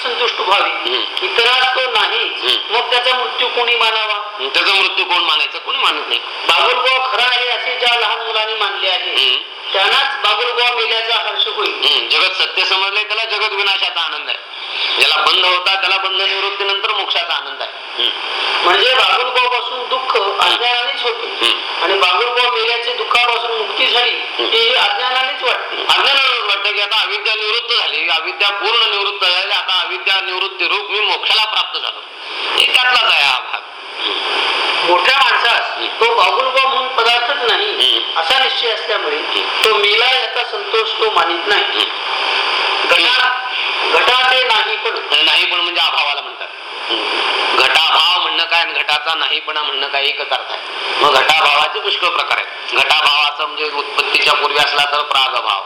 संतुष्ट व्हावी. इतरात तो नाही. मग त्याचा मृत्यू कोणी मानावा त्याचा मृत्यू कोण मानायचं कोणी मानत नाही बाबुलबुवा खरा आहे असे ज्या लहान मुलांनी मानले आहे. त्यांनाच बाबुलबुवा मेल्याचा हर्ष होईल. जगत सत्य समजले त्याला जगत विनाशाचा आनंद आहे. ज्याला बंध होता त्याला बंध निवृत्तीनंतर मोक्षाचा आनंद आहे. म्हणजे बाबुलबुवा पासून दुःख अज्ञानानेच होते. आणि बाबुलबुवा मेल्याचे दुःखापासून मुक्ती झाली ते अज्ञानानेच वाटते. अज्ञानानं वाटतं की आता अविद्या निवृत्त झाली अविद्या पूर्ण निवृत्त झाली आता अविद्या निवृत्ती रूप मी मोक्षाला प्राप्त झालो. हे त्यातलाच आहे हा भाग. मोठ्या माणसास तो बाबुलबुवा म्हणून पदार्थच नाही. असा निश्चय असल्यामुळे तो मेला याचा संतोष तो मानित नाही. घटा ते नाही पण नाही पण म्हणजे अभावाला म्हणतात. घटाभाव म्हणणं काय आणि घटाचा नाहीपणा म्हणणं काय एकच अर्थ आहे. मग घटाभावाचे पुष्कळ प्रकार आहेत. घटाभावाचा म्हणजे उत्पत्तीच्या पूर्वी असला तर प्रागभाव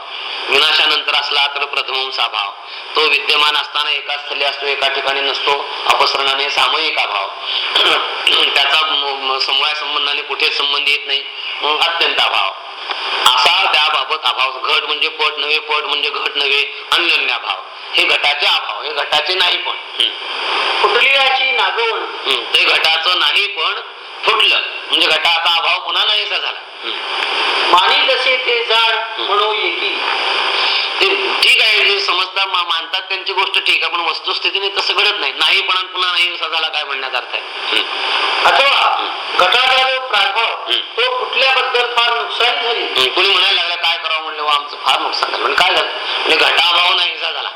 विनाशानंतर असला तर प्रथमंसा भाव तो विद्यमान असताना एका स्थली असतो एका ठिकाणी नसतो. अपसरणाने सामूहिक अभाव. [clears throat] त्याचा समवाय संबंधाने कुठेच संबंध येत नाही. अत्यंत अभाव. असा त्याबाबत अभाव घट म्हणजे पट नव्हे पट म्हणजे घट नव्हे अन्योन्य अभाव. हे घटाचे अभाव हे घटाचे नाही पण. कुठलियाची नागवण. ते घटाचं नाही पण फुटलं. म्हणजे घटाचा अभाव पुन्हा नाहीसा झाला. मानी तसे ते जाड म्हणू येकी ते ठीक आहे जे समजतात मानतात त्यांची गोष्ट ठीक आहे पण वस्तुस्थितीने तसं घडत नाही. नाही पण पुन्हा नाही असा झाला काय म्हणण्याचा अर्थ आहे. अथवा घटाचा जो प्रागभाव हम्म. तो फुटल्याबद्दल फार नुकसानी झाली. कुणी म्हणायला लागला काय करावं? म्हणलं "वा, आमचं फार नुकसान झालं. म्हणजे काय झालं? म्हणजे घटाभाव नाहीसा झाला.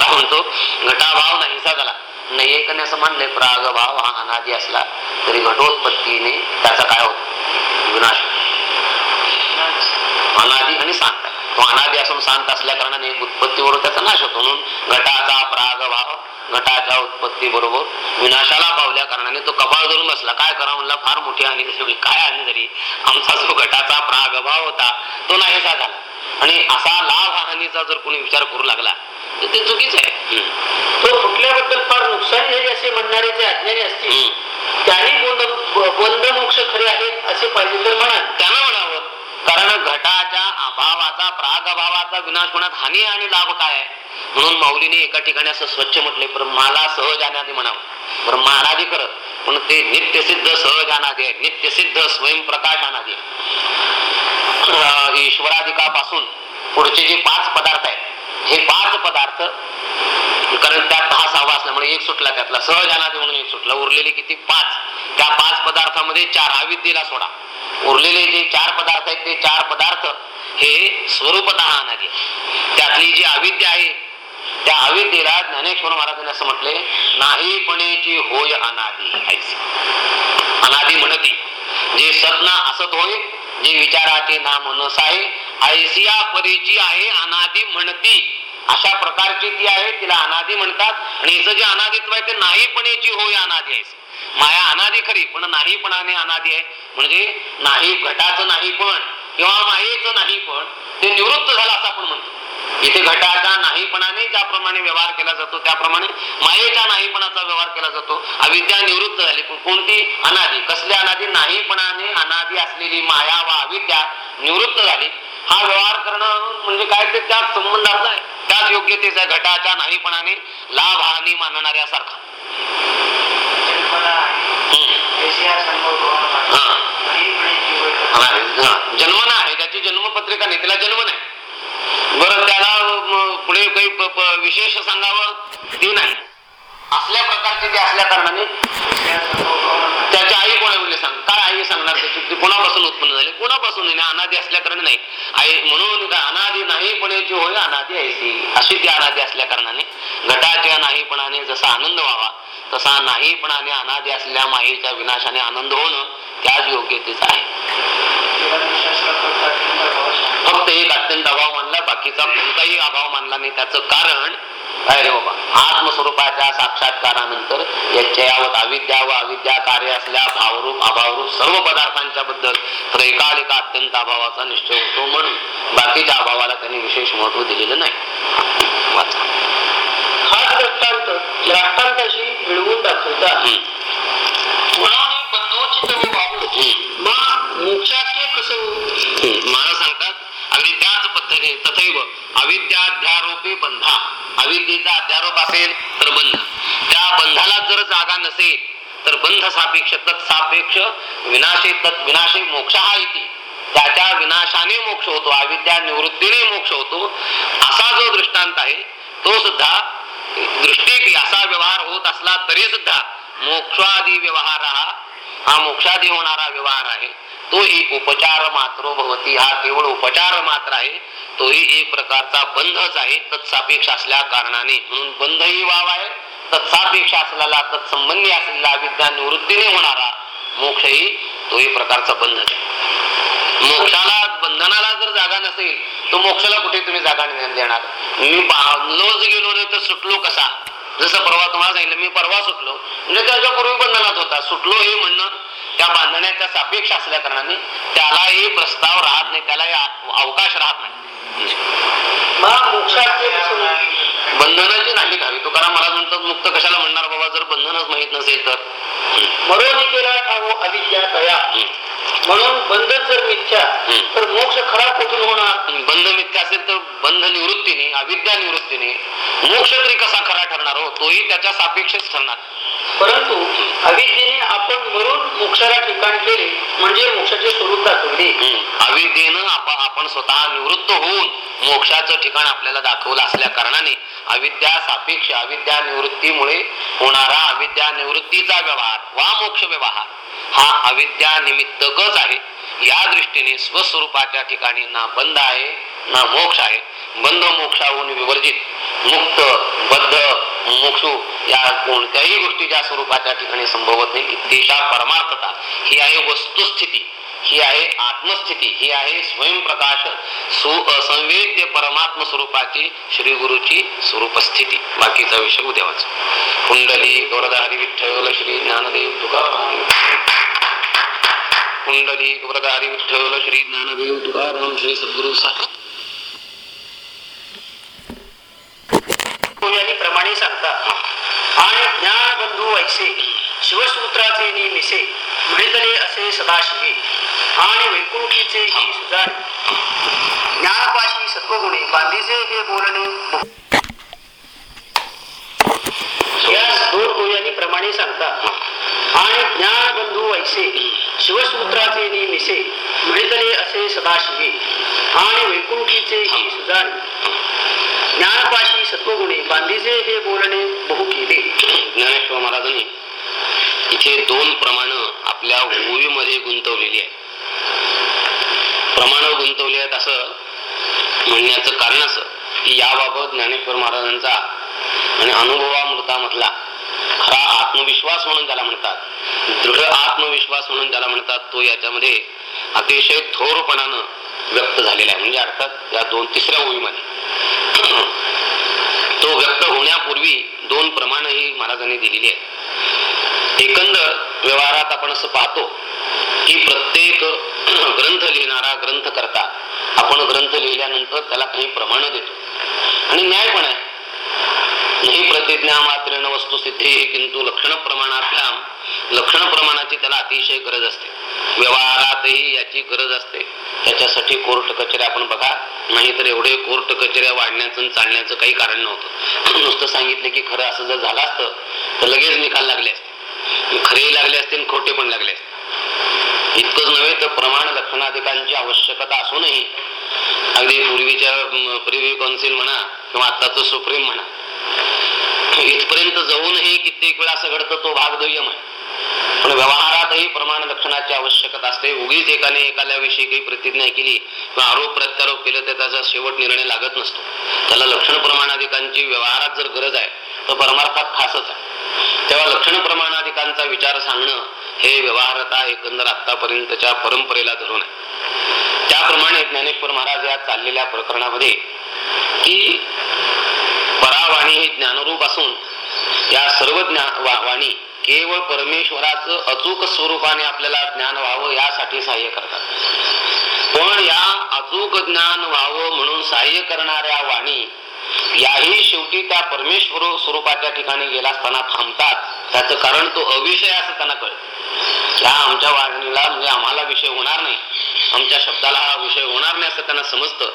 काय म्हणतो? घटाभाव नाहीसा झाला. नाही एकाने असं मानलंय प्रागभाव हा अनादी असला तरी घटोत्पत्तीने त्याचा काय होतो? विनाश होतो. अनादी आणि शांत. तो अनादी असून शांत असल्या कारणाने उत्पत्तीवर त्याचा नाश होतो. म्हणून घटाचा प्राग भाव घटाच्या उत्पत्ती बरोबर विनाशाला पावल्या कारणाने तो कपाळ धरून बसला. काय करा म्हणला? फार मोठी हानी झाली काय हानी झाली? आमचा जो घटाचा प्रागभाव होता तो नाहीसा झाला. आणि असा लाभ हानीचा जर कोणी विचार करू लागला तर ते चुकीच आहे. हम्म. तो झाली असे म्हणणारे जे अज्ञानी असतील. त्यांनी बंद मोक्ष खरे आहेत असे पाहिजे तर म्हणा त्यानं म्हणावं. कारण घटाच्या अभावाचा प्रागभावाचा विनाश होण्यात हानी आणि लाभ काय आहे? म्हणून माऊलीने एका ठिकाणी असं स्वच्छ म्हटले ब्रह्माला सहज अनादी म्हणावं. ब्रह्मा अनादी करत पण ते नित्यसिद्ध सहज अनादी आहे. नित्यसिद्ध स्वयंप्रकाश अनादी ईश्वराधिकापासून पुढचे जे पाच पदार्थ आहेत हे पाच पदार्थ कारण त्यात हा सहावा असल्यामुळे एक सुटला त्यातला. सहज अनादी म्हणून एक सुटला. उरलेले किती? पाच. त्या पाच पदार्थामध्ये चार. अविद्येला सोडा. उरलेले जे चार पदार्थ आहेत ते चार पदार्थ हे स्वरूपत अनादी. त्यातली जी अविद्य आहे त्या अविद्येला ज्ञानेश्वर महाराजांनी असं म्हटले नाहीपणेची होय अनादी. अनादी म्हणती. जे सतना असत होय जे विचाराचे नाम नस आहे ऐसिया परीची आहे अनादी म्हणती. अशा प्रकारची ती आहे तिला अनादी म्हणतात. आणि हिचं जे अनादित्व आहे ते नाहीपणेची होय अनादी आहे. माया अनादी खरी पण नाहीपणाने अनादी आहे. म्हणजे नाही घटाचं नाही पण किंवा मायेचं नाही पण ते निवृत्त झालं असं आपण म्हणतो. इथे घटाचा नाहीपणाने ज्याप्रमाणे व्यवहार केला जातो त्याप्रमाणे मायेच्या नाहीपणाचा व्यवहार केला जातो. अविद्या निवृत्त झाली पण कोणती? अनादी. कसल्या अनादी? नाहीपणाने अनादी असलेली माया वा अविद्या निवृत्त झाली. हा व्यवहार करणं म्हणजे काय? ते त्या संबंधाचा आहे. त्याच योग्यतेचा घटाच्या नाहीपणाने लाभ हानी मानणाऱ्यासारखा. जन्म नाही त्याची जन्मपत्रिका नाही. त्याला जन्म नाही. बरं त्याला पुढे काही विशेष सांगावं? ते नाही. असल्या प्रकारचे ते असल्या कारणाने त्याची आई कोणा सांग काय आई सांगणार त्याची कोणापासून उत्पन्न झाले? कोणापासून नाही? अनादी असल्या कारणे नाही. आई म्हणून काय अनादी याची होय अनादी ऐसी अशी ती अनादी असल्या कारणाने घटाच्या नाहीपणाने जसा आनंद व्हावा तसा नाहीपणाने अनादी असल्या माईच्या विनाशाने आनंद होणं त्याच योग्यतेचा आहे. फक्त एक अत्यंत अभाव मानला बाकीचा कोणताही अभाव मानला नाही. त्याचं कारण काय रे बाबा. आत्मस्वरूपाच्या साक्षात्कारानंतर याच्या यावत अविद्या व अविद्या कार्य असल्या भावरूप अभावरूप सर्व पदार्थांच्या बद्दल त्रैकालिक अत्यंत अभावाचा निश्चय होतो म्हणून बाकीच्या अभावाला त्यांनी विशेष महत्त्व दिलेलं नाही. हाच दृष्टांत दृष्टांताशी मिळवून दाखवता. महाराज सांगतात अगदी त्याच पद्धतीने तथैव अविद्याध्यारोपी बंधा. अविद्येचा अध्यारोप असेल तर बंध. त्या बंधाला जर जागा नसेल तर बंध सापेक्ष तत्सापेक्ष विनाशे तत् विनाशे मोक्ष हा इति. त्याच्या विनाशाने मोक्ष होतो अविद्या निवृत्तीने मोक्ष होतो. असा जो दृष्टांत आहे तो सुद्धा दृष्टी असा व्यवहार होत असला तरी सुद्धा मोक्षादी व्यवहार हा हा मोक्षादी होणारा व्यवहार आहे. तोही उपचार मात्र भवती. हा केवळ उपचार मात्र आहे तोही एक प्रकारचा बंधच आहे तत्सापेक्ष असल्या कारणाने. म्हणून बंधही वाव आहे तत्सापेक्ष असलेला तत्संबंधी असलेला विद्या निवृत्तीने होणारा मोक्षही तोही प्रकारचा बंधच आहे. मोक्षाला बंधनाला जर जागा नसेल तर मोक्षाला कुठे तुम्ही जागा देणार? मी लोज गेलो नाही तर सुटलो कसा? जसं परवा तुम्हाला सांगितलं मी परवा सुटलो. म्हणजे त्याच्या पूर्वी बंधनात होता. सुटलो हे म्हणणं त्या बांधण्याच्या सापेक्ष असल्या कारणाने त्यालाही प्रस्ताव राहत नाही त्यालाही अवकाश राहत नाही? बंधनाची नाही घावी तो कारण मला म्हणतात मुक्त कशाला म्हणणार बाबा? जर बंधनच माहीत नसेल तर. मरोनी केला ठावो अविद्या तया म्हणून बंध जर मिथ्या. तर मोक्ष खरा कुठून होणार? बंध मिथ्या असेल तर बंध निवृत्तीने अविद्या निवृत्तीने. मोक्ष तरी कसा खरा ठरणार हो? तोही त्याच्या सापेक्षच ठरणार. परंतु अविद्येने आपण मरून मोक्षाला ठिकाण केले म्हणजे मोक्षाचे स्वरूप दाखवले. अविद्येनं आपण आपण स्वतः निवृत्त होऊन मोक्षाचं ठिकाण आपल्याला दाखवलं असल्या कारणाने अविद्या सापेक्ष अविद्या निवृत्तीमुळे होणारा अविद्या निवृत्तीचा व्यवहार वा मोक्ष व्यवहार हा अविद्या निमित्तकच आहे. या दृष्टीने स्वस्वरूपाच्या ठिकाणी ना बंद आहे ना मोक्ष आहे. बंध मोक्षाहून विवर्जित मुक्त बद्ध मुमुक्षू या कोणत्याही गोष्टीच्या स्वरूपाच्या ठिकाणी संभवत नाही इतकेशा परमार्थता ही आहे वस्तुस्थिती ही आहे आत्मस्थिती ही आहे स्वयंप्रकाश सु असंवेद्य परमात्म स्वरूपाची श्री गुरुची स्वरूप स्थिती बाकीचा विषय उद्यावाच कुंडली गौरधारी विठ्ठल श्री ज्ञानदेव तुकाराम. कुंडली गौरधारी विठ्ठल श्री ज्ञानदेव तुकाराम श्री सद्गुरु साई यांनी प्रमाणे सांगतात आणि ज्ञान असे शिवसूत्राचे निमिसे मिळतले असे सदाशिवे आणि वैकुंठीचे ही सुजाण ज्ञानपाशी सत्वगुणे बांधीचे हे बोलणे प्रमाणे सांगतात. आणि ज्ञान बंधू वैसे शिवसूत्राचे निमिसे मिळतले असे सदाशिवे आणि वैकुंठीचे ही सुजाण ज्ञानपाशी सत्वगुणे गांधीजे हे बोलणे बहु केले ज्ञानेश्वर महाराजांनी इथे दोन प्रमाण आपल्या ओवीमध्ये गुंतवलेली आहे प्रमाण गुंतवली आहेत असं म्हणण्याचं कारण असं की याबाबत ज्ञानेश्वर महाराजांचा आणि अनुभवामृतामधला खरा आत्मविश्वास म्हणून ज्याला म्हणतात. दृढ आत्मविश्वास म्हणून ज्याला म्हणतात. तो याच्यामध्ये अतिशय थोरपणानं व्यक्त झालेला आहे. म्हणजे अर्थात या दोन तिसऱ्या ओळीमध्ये तो व्यक्त होण्यापूर्वी दोन प्रमाण ही महाराजांनी दिलेली आहे एकंदर व्यवहारात आपण असं पाहतो की प्रत्येक ग्रंथ लिहिणारा ग्रंथ करता आपण ग्रंथ लिहिल्यानंतर त्याला काही प्रमाण देतो. आणि न्याय पण आहे. नाही प्रतिज्ञा मात्रेण वस्तुसिद्धी किंतु लक्षण प्रमाणाभ्याम लक्षण प्रमाणाची त्याला अतिशय गरज असते. व्यवहारातही याची गरज असते. त्याच्यासाठी कोर्ट कचेऱ्या आपण बघा. नाही तर एवढे कोर्ट कचऱ्या वाढण्याचं चालण्याचं काही कारण नव्हतं. [clears throat] नुसतं सांगितलं की खरं असं जर झालं असतं तर लगेच निकाल लागले असते. खरेही लागले असते आणि खोटे पण लागले असते. इतकंच नव्हे तर प्रमाण लक्षणाधिकांची आवश्यकता असूनही अगदी पूर्वीच्या प्रिव्ह्यू कौन्सिल म्हणा किंवा आत्ताचं सुप्रीम म्हणा इथपर्यंत जाऊनही कित्येक वेळा असं घडतं तो भाग दुय्यम आहे पण व्यवहारातही प्रमाण लक्षणाची आवश्यकता असते. उगीच एकाने एखाद्याविषयी काही प्रतिज्ञा केली किंवा आरोप प्रत्यारोप केलं तर त्याचा शेवट निर्णय लागत नसतो. त्याला लक्षण प्रमाणाधिकांची व्यवहारात जर गरज आहे तर परमार्थात खासच आहे. तेव्हा लक्षण प्रमाणाधिकांचा विचार सांगणं हे व्यवहारता एकंदर आतापर्यंतच्या परंपरेला धरून आहे. त्याप्रमाणे ज्ञानेश्वर महाराज या चाललेल्या प्रकरणामध्ये की परावाणी हे ज्ञानरूप असून या सर्व ज्ञा वा- वाणी केवळ परमेश्वराचं अचूक स्वरूपाने आपल्याला ज्ञान व्हावं यासाठी सहाय्य करतात. पण या अचूक ज्ञान व्हावं म्हणून सहाय्य करणाऱ्या वाणी याही शेवटी त्या परमेश्वर स्वरूपाच्या ठिकाणी गेला असताना थांबतात. त्याचं कारण तो अविषय असं त्यांना कळत. या आमच्या वाणीला म्हणजे आम्हाला विषय होणार नाही. आमच्या शब्दाला हा विषय होणार नाही असं त्यांना समजतं.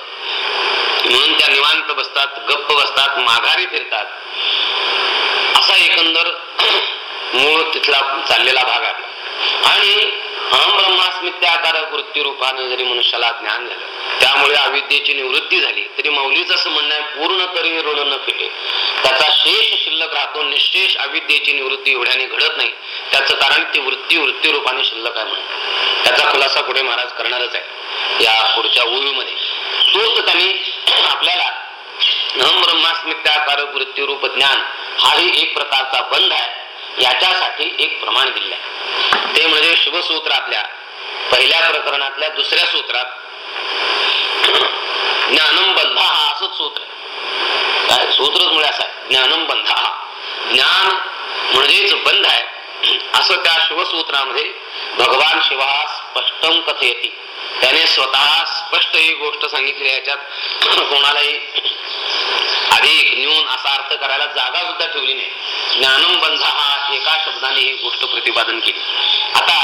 म्हणून त्या निवांत बसतात गप्प बसतात माघारी फिरतात. असा एकंदर मूळ तिथला चाललेला भाग आहे. आणि अहम ब्रह्मास्मित्याकारक वृत्ती रूपाने जरी मनुष्याला ज्ञान झालं त्यामुळे अविद्येची निवृत्ती झाली तरी मौलीच असं म्हणणं आहे पूर्ण तरी ऋण न फिटे. त्याचा शेष शिल्लक राहतो निशेष अविद्येची निवृत्ती एवढ्याने घडत नाही. त्याचं कारण ती वृत्ती वृत्ती रूपाने शिल्लक आहे म्हणून. त्याचा खुलासा पुढे महाराज करणारच आहे या पुढच्या ओळीमध्ये. तोच त्यांनी आपल्याला अहम ब्रह्मास्मित्याकारक वृत्ती रूप ज्ञान हाही एक प्रकारचा बंध आहे. याच्यासाठी एक प्रमाण दिले ते म्हणजे शिवसूत्रातल्या पहिल्या प्रकरणातल्या दुसऱ्या सूत्रात. ज्ञानम बंध हा असंच सूत्र काय? सूत्रच मुळे असं आहे. ज्ञानम बंध हा ज्ञान म्हणजेच बंध आहे असं त्या शिवसूत्रामध्ये भगवान शिवा स्पष्टम कथयती. त्याने स्वतः स्पष्ट ही गोष्ट सांगितली याच्यात कोणालाही अधिक न्यून असा अर्थ करायला जागा सुद्धा ठेवली नाही. ज्ञानम बंध हा एका शब्दाने ही गोष्ट प्रतिपादन केली. आता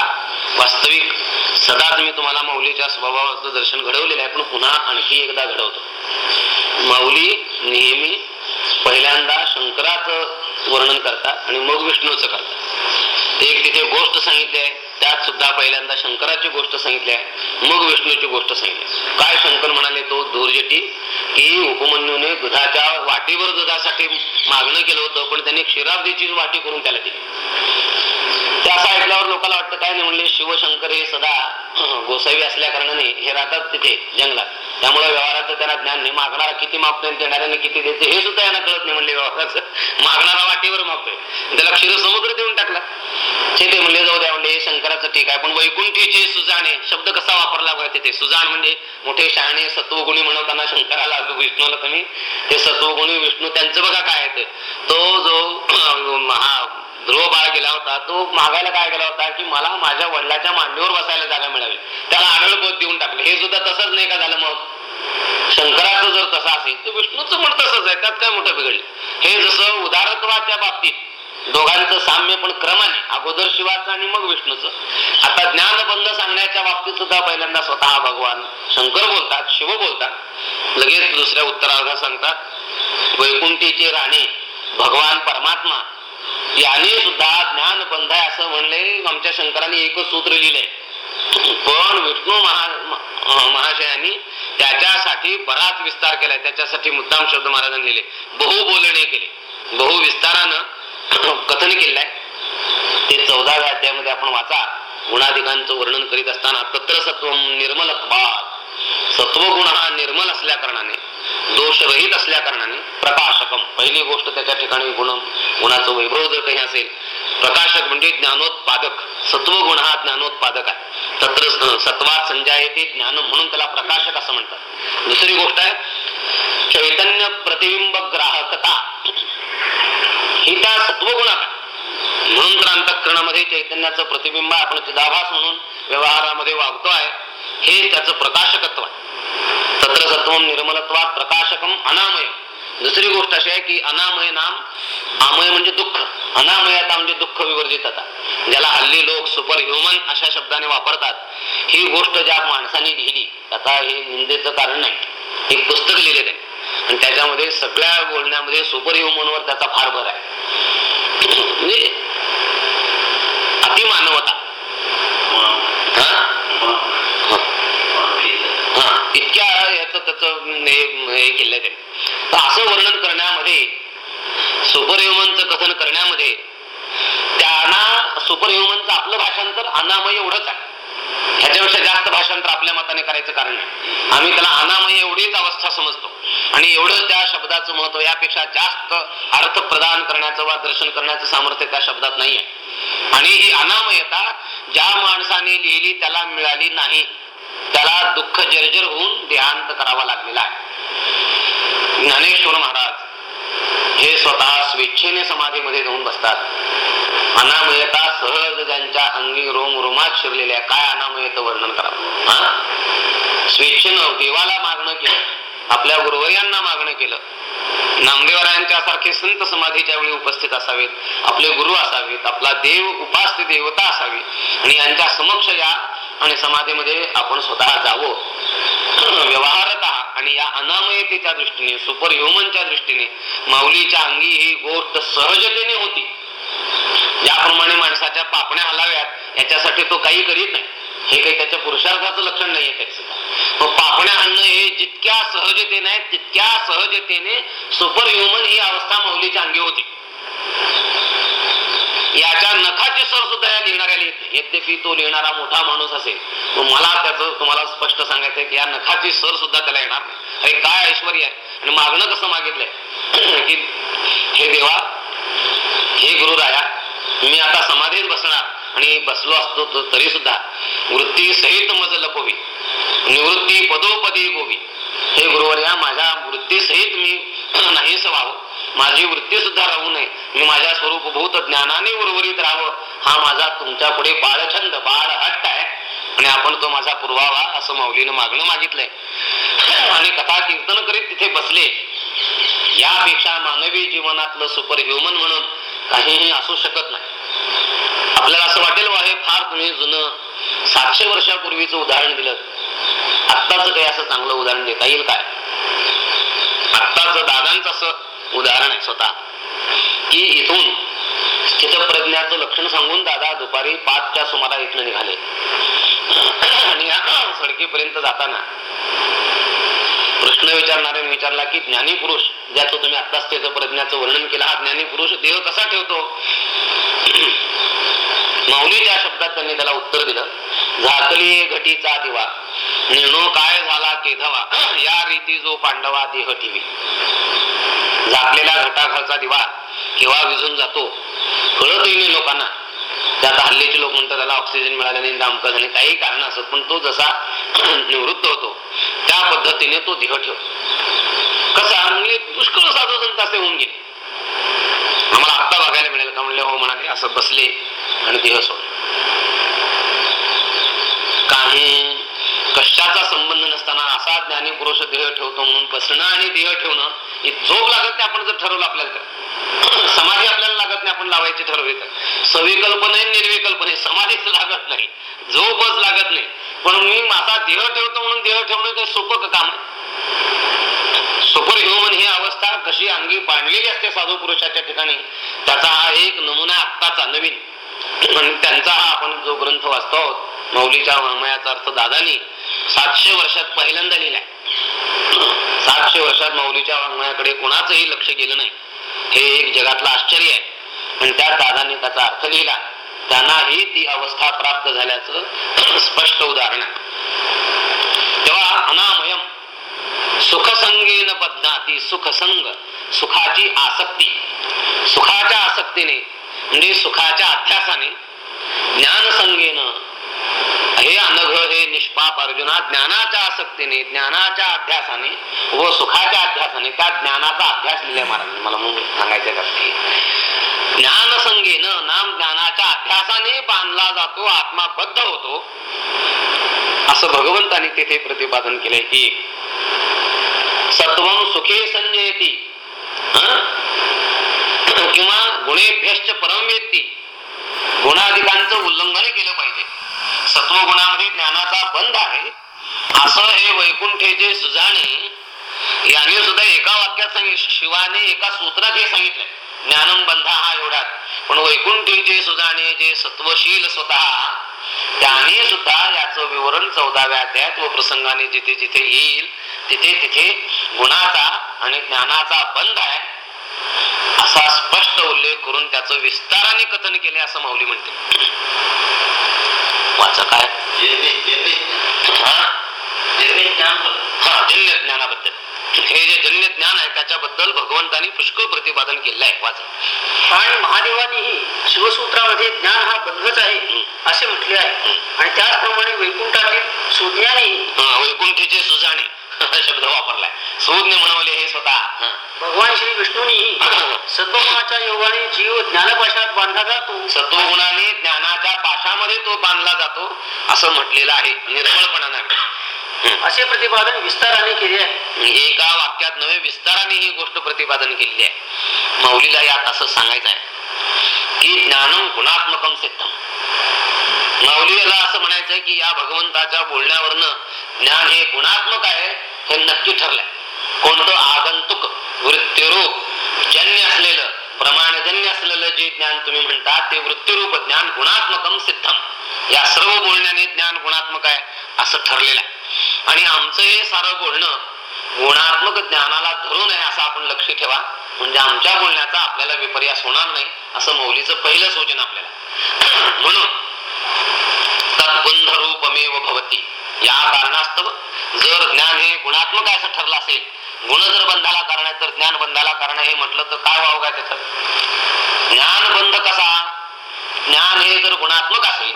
वास्तविक सदाच मी तुम्हाला माऊलीच्या स्वभावाचं दर्शन घडवलेलं आहे पण पुन्हा आणखी एकदा घडवतो. माऊली नेहमी पहिल्यांदा शंकराचं वर्णन करतात आणि मग विष्णूचं करतात. एक तिथे गोष्ट सांगितली आहे त्यात सुद्धा पहिल्यांदा शंकराची गोष्ट सांगितली आहे मग विष्णूची गोष्ट सांगितली काय शंकर म्हणाले तो दुर्जटी की उपमन्यूने दुधाच्या वाटीवर दुधासाठी मागणं केलं होतं पण त्यांनी क्षीराब्दीची वाटी करून त्याला दिली. त्या असं ऐकल्यावर लोकांना वाटतं काय नाही म्हणले शिवशंकर हे सदा गोसावी असल्या कारणाने हे राहतात तिथे जंगलात. त्यामुळे व्यवहाराचं त्यांना ज्ञान नाही. मागणारा किती मागतोय देणाऱ्याने किती देते हे सुद्धा यांना कळत नाही म्हणले व्यवहाराचं मागणारा वाटेवर मागतोय. त्याला क्षीर समुद्र देऊन टाकला. ते म्हणले जाऊ द्या म्हणले शंकराचं ठीक आहे पण वैकुंठीचे सुजाणे शब्द कसा वापरला पाहिजे तिथे? सुजाण म्हणजे मोठे शहाणे सत्वगुणी म्हणताना शंकराला विष्णूला तुम्ही ते सत्वगुणी विष्णू त्यांचं बघा काय आहे ते. तो जो महा ध्रुव बाळ गेला होता तो मागायला काय गेला होता की मला माझ्या वडिलाच्या मांडीवर बसायला जागा मिळावी. त्याला आढळ बोध देऊन टाकले. हे सुद्धा तसंच नाही का झालं मग? शंकराचं जर तसं असेल तर विष्णूचं पण तसंच आहे. त्यात काय मोठं बिघडलं? हे जसं उदारत्वाच्या बाबतीत दोघांचं साम्य पण क्रमाने अगोदर शिवाचं आणि मग विष्णूचं. आता ज्ञानबंध सांगण्याच्या बाबतीत सुद्धा पहिल्यांदा स्वतः भगवान शंकर बोलतात शिव बोलतात. लगेच दुसऱ्या उत्तरार्धात सांगतात वैकुंठीचे राणे भगवान परमात्मा याने सुद्धा ज्ञानबंध आहे असं म्हणले. आमच्या शंकराने एकच सूत्र लिहिलंय पण विष्णू महा महाशयांनी त्याच्यासाठी बराच विस्तार केलाय. त्याच्यासाठी मुद्दाम शब्द महाराजांनी लिहिले. बहु बोलणे केले. बहु विस्तारानं [clears throat] कथन केलंय. ते चौदाव्या अध्यायामध्ये आपण वाचा. गुणाधिकांचं वर्णन करीत असताना तत्र सत्व निर्मल सत्वगुण हा निर्मल असल्या कारणाने दोषरहित असल्या कारणाने प्रकाशकम पहिली गोष्ट त्याच्या ठिकाणी गुण गुणाचं वैभव जर काही असेल प्रकाशक म्हणजे ज्ञानोत्पादक सत्वगुण हा ज्ञानोत्पादक आहे. तत्र सत्वात संजायते ज्ञान म्हणून त्याला प्रकाशक असं म्हणतात. दुसरी गोष्ट आहे चैतन्य प्रतिबिंब ग्राहकता. ही त्या सत्वगुणात म्हणून तर अंतःकरणामध्ये चैतन्याचं प्रतिबिंब आपण चिदाभास म्हणून व्यवहारामध्ये वागतो आहे हे त्याचं प्रकाशकत्व आहे. तत्र सत्वम निर्मलत्वात प्रकाशकम अनामय. दुसरी गोष्ट अशी आहे की अनामय नाम आमय म्हणजे दुःख. अनामयता म्हणजे दुःख विवर्जितता ज्याला हल्ली लोक सुपर ह्युमन अशा शब्दाने वापरतात ही गोष्ट ज्या माणसाने लिहिली आता हे निंदेचं कारण नाही. एक पुस्तक लिहिले ते आणि त्याच्यामध्ये सगळ्या बोलण्यामध्ये सुपर ह्युमनवर त्याचा फार भर आहे. म्हणजे अतिमानवता? हा, इतक्या त्याच हे केलंय ते तर. असं वर्णन करण्यामध्ये सुपर ह्युमनचं कथन करण्यामध्ये त्यांना सुपर ह्युमनचं आपलं भाषांतर अनामय एवढंच आहे. ह्याच्यापेक्षा जास्त भाषांतर आपल्या मताने करायचं कारण नाही. आम्ही त्याला अनामय एवढीच अवस्था समजतो. आणि एवढं त्या शब्दाचं महत्त्व यापेक्षा जास्त अर्थ प्रदान करण्याचं वा दर्शन करण्याचं सामर्थ्य त्या शब्दात नाही आहे आणि ही अनामयता ज्या माणसाने लिहिली त्याला मिळाली नाही. त्याला दुःख जर्जर होऊन देहांत करावा लागलेला आहे. ज्ञानेश्वर महाराज हे स्वतः स्वेच्छेने समाधीमध्ये जाऊन बसतात. अनामयता सहज ज्यांच्या अंगी रोम रोमात शिरलेल्या काय अनामयत वर्णन करावं? हा? स्वेच्छेनं देवाला मागणं केलं आपल्या गुरुवर्यांना मागणं केलं. नामदेवरायांच्या सारखे संत समाधीच्या वेळी उपस्थित असावेत आपले गुरु असावेत आपला देव उपास्य देवता असावी आणि यांच्या समक्ष या आणि समाधीमध्ये आपण स्वतः जावं. व्यवहारत आणि या अनामयतेच्या दृष्टीने सुपर ह्युमनच्या दृष्टीने माऊलीच्या अंगी ही गोष्ट सहजतेने होती. ज्याप्रमाणे माणसाच्या पापण्या हलाव्यात याच्यासाठी तो काही करीत नाही. हे काही त्याच्या पुरुषार्थाचं लक्षण नाहीये त्याचं. मग पापण्या आणणं हे जितक्या सहजतेने आहे तितक्या सहजतेने सुपर ह्युमन ही अवस्था माऊलीच्या अंगी होती. याच्या नखाची सर सुद्धा या लिहिणाऱ्याला येत यद्यपि तो लिहिणारा मोठा माणूस असेल मला त्याचं तुम्हाला स्पष्ट सांगायचंय की या नखाची सर सुद्धा त्याला येणार अरे काय ऐश्वर्य आहे? आणि मागणं कसं मागितलंय? [clears throat] की हे देवा हे गुरु राया मी आता समाधीत बसणार आणि बसलो असतो तरी सुद्धा वृत्ती सहित मज लपवी निवृत्ती पदोपदी गोवी. हे गुरुवर्या माझ्या वृत्ती सहित मी [clears throat] नाहीस व्हावं माझी वृत्ती सुद्धा राहू नये. मी माझ्या स्वरूपभूत ज्ञानाने उर्वरित राहावं. हा माझा तुमच्यापुढे बाळछंद बाळ हट्ट आहे. आणि आपण तो माझा पुरवावा असं माऊलीनं मागणं मागितलंय. आणि कथा कीर्तन करीत तिथे बसले. यापेक्षा मानवी जीवनातलं सुपर ह्युमन म्हणून काहीही असू शकत नाही. आपल्याला असं वाटेल वा हे फार तुम्ही जुनं सातशे वर्षापूर्वीचं उदाहरण दिलं. आत्ताच काही असं चांगलं उदाहरण देता येईल काय? आत्ताच दादांचं असं उदाहरण आहे स्वतः. की इथून स्थितप्रज्ञाचं लक्षण सांगून दादा दुपारी पाचच्या सुमारा इथनं निघाले. आणि या सडकीपर्यंत जाताना प्रश्न विचारणाऱ्याने विचारला की ज्ञानी पुरुष ज्याचं तुम्ही आत्ताच त्याचं प्रज्ञाचं वर्णन केलं हा ज्ञानी पुरुष देह कसा ठेवतो? माऊली त्या शब्दात त्यांनी त्याला उत्तर दिलं झाकली घटीचा दिवा निर्णो काय झाला केधवा या रीती जो पांडवा देह ठेवी. झाकलेला घटाखालचा दिवा केव्हा विझून जातो कळतही नाही लोकांना. त्यात हल्लीचे लोक म्हणतात त्याला ऑक्सिजन मिळाले नाही दामकं झाले. काही कारण असत पण तो जसा [clears throat] निवृत्त होतो त्या पद्धतीने तो देह ठेवतो. कसा? म्हणजे पुष्कळ साधू संत असे होऊन गेले. आम्हाला आत्ता बघायला मिळेल का? म्हणले हो म्हणाले असं बसले आणि देह सोड काही कशाचा संबंध नसताना असा ज्ञानी पुरुष देह ठेवतो म्हणून बसणं आणि देह ठेवणं झोप लागत नाही आपण जर ठरवलं आपल्याला तर. [clears throat] समाधी आपल्याला लागत नाही आपण लावायची ठरवली तर. सविकल्पना निर्विकल्पने निर्विकल्पना समाधीच लागत नाही. झोपच लागत नाही. पण मी माझा देह ठेवतो म्हणून देह ठेवणं काही सोपं काम आहे. सुपर ह्युमन ही अवस्था कशी अंगी बांधलेली असते साधू पुरुषाच्या ठिकाणी त्याचा हा एक नमुना आत्ताचा नवीन. [clears throat] आणि त्यांचा हा आपण जो ग्रंथ वाचतो आहोत मौलीच्या वाङ्मयाचा अर्थ दादानी सातशे वर्षात पहिल्यांदा लिहिलाय सातशे वर्षात मौलीच्या वाङ्मयाकडे कोणाचंही लक्ष गेलं नाही. हे एक जगातलं आश्चर्य आहे. आणि त्या दादाने त्याचा अर्थ लिहिला. त्यांनाही ती अवस्था प्राप्त झाल्याचं स्पष्ट उदाहरण आहे. तेव्हा अनामयम सुखसंगेन बदनाती सुखसंग सुखाची आसक्ती. सुखाच्या आसक्तीने म्हणजे सुखाच्या अध्यासाने ज्ञानसंगेनं हे अनघ हे निष्पाप अर्जुना ज्ञानाच्या आसक्तीने ज्ञानाच्या अध्यासाने व सुखाच्या अध्यासाने त्या ज्ञानाचा अभ्यास लिहिलाय महाराज मला म्हणून सांगायचं करते ज्ञानसंगेनं नाम ज्ञानाच्या अभ्यासाने बांधला जातो आत्मा बद्ध होतो. असं भगवंताने तिथे प्रतिपादन केलंय एक सत्व सुखे संजयती किंवा गुणेभ्यश्च परम व्यक्ती गुणाधिकांचं उल्लंघन केलं पाहिजे. सत्वगुणामध्ये ज्ञानाचा बंध आहे असं हे वैकुंठेचे सुजाणे याने सुद्धा एका वाक्यात सांगितलं शिवाने एका सूत्रात हे सांगितलंय ज्ञानम बंध हा एवढ्यात पण वैकुंठीचे सुजाणे जे सत्वशील स्वतः त्याने सुद्धा याचं विवरण चौदाव्या अध्यायात व प्रसंगाने जिथे जिथे येईल तिथे तिथे गुणाचा आणि ज्ञानाचा बंध आहे असा स्पष्ट उल्लेख करून त्याचं विस्ताराने कथन केले असं माऊली म्हणते. वाचा काय? हा? हा जन्य ज्ञानाबद्दल. हे जे जन्य ज्ञान आहे त्याच्याबद्दल भगवंतानी पुष्कळ प्रतिपादन केलं आहे वाचा. आणि महादेवानीही शिवसूत्रामध्ये ज्ञान हा बंधच आहे असे म्हटले आहे. आणि त्याचप्रमाणे वैकुंठातील सुज्ञानी हा, वैकुंठीचे सुजाणे [laughs] शब्द वापरलाय. सुज्ञ म्हणवले हे स्वतः. हा. भगवान श्री विष्णूंनीही [laughs] सत्वगुणाच्या योगाने जीव ज्ञानपाशात बांधला जातो. सत्वगुणाने ज्ञानाच्या पाशामध्ये तो बांधला जातो असं म्हटलेलं आहे. निर्मळपणाने असे प्रतिपादन विस्ताराने केले आहे. एका वाक्यात नव्हे विस्ताराने ही गोष्ट प्रतिपादन केलेली आहे. माऊलीला यात असं सांगायचं आहे की ज्ञानम गुणात्मकम सिद्धम माऊलीला असं म्हणायचंय की या भगवंताच्या बोलण्यावरनं ज्ञान हे गुणात्मक आहे हे नक्की ठरलंय. कोणतं आगंतुक वृत्तीरूप जन्य असलेलं प्रमाणजन्य असलेलं जे ज्ञान तुम्ही म्हणता ते वृत्तीरूप ज्ञान गुणात्मकम सिद्धम या सर्व बोलण्याने ज्ञान गुणात्मक आहे असं ठरलेलं आहे. आणि आमचं हे सारं बोलणं गुणात्मक ज्ञानाला धरून आहे असं आपण लक्ष ठेवा. म्हणजे आमच्या बोलण्याचा आपल्याला विपर्यास होणार नाही असं मौलीचं पहिलं सूचन आपल्याला. म्हणून तत्बंध रूपमेव भवती. या कारणास्तव जर ज्ञान हे गुणात्मक आहे असं ठरलं असेल गुण जर बंधाला कारण आहे तर ज्ञान बंधाला कारण आहे हे म्हटलं तर काय वाव काय त्याचं? ज्ञान बंध कसा? ज्ञान हे जर गुणात्मक असेल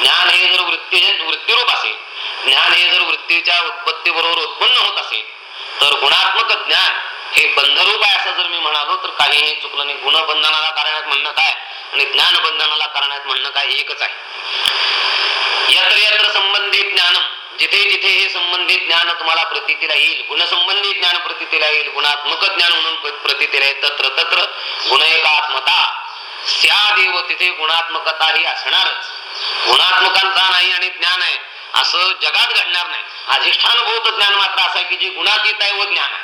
ज्ञान हे जर वृत्ती वृत्तीरूप असेल ज्ञान हे जर वृत्तीच्या उत्पत्ती बरोबर उत्पन्न होत असेल तर गुणात्मक ज्ञान हे बंधरूप आहे असं जर मी म्हणालो तर काहीही चुकलं नाही. गुण बंधनाला कारण आहेत म्हणणं काय? आणि ज्ञान बंधनाला कारण आहेत म्हणणं काय? एकच आहे. यत्र यत्र संबंधित ज्ञानम. जिथे जिथे हे संबंधित ज्ञान तुम्हाला प्रतीतीला येईल गुणसंबंधी ज्ञान प्रतीतीला येईल गुणात्मक ज्ञान म्हणून प्र- प्रतीतीला येईल तत्र तत्र गुण एकात्मता स्यादेव तिथे गुणात्मकता ही असणारच. गुणात्मकांचा नाही आणि ज्ञान आहे असं जगात घडणार नाही. अधिष्ठान भूत ज्ञान मात्र असं आहे की जे गुणातीत आहे व ज्ञान आहे.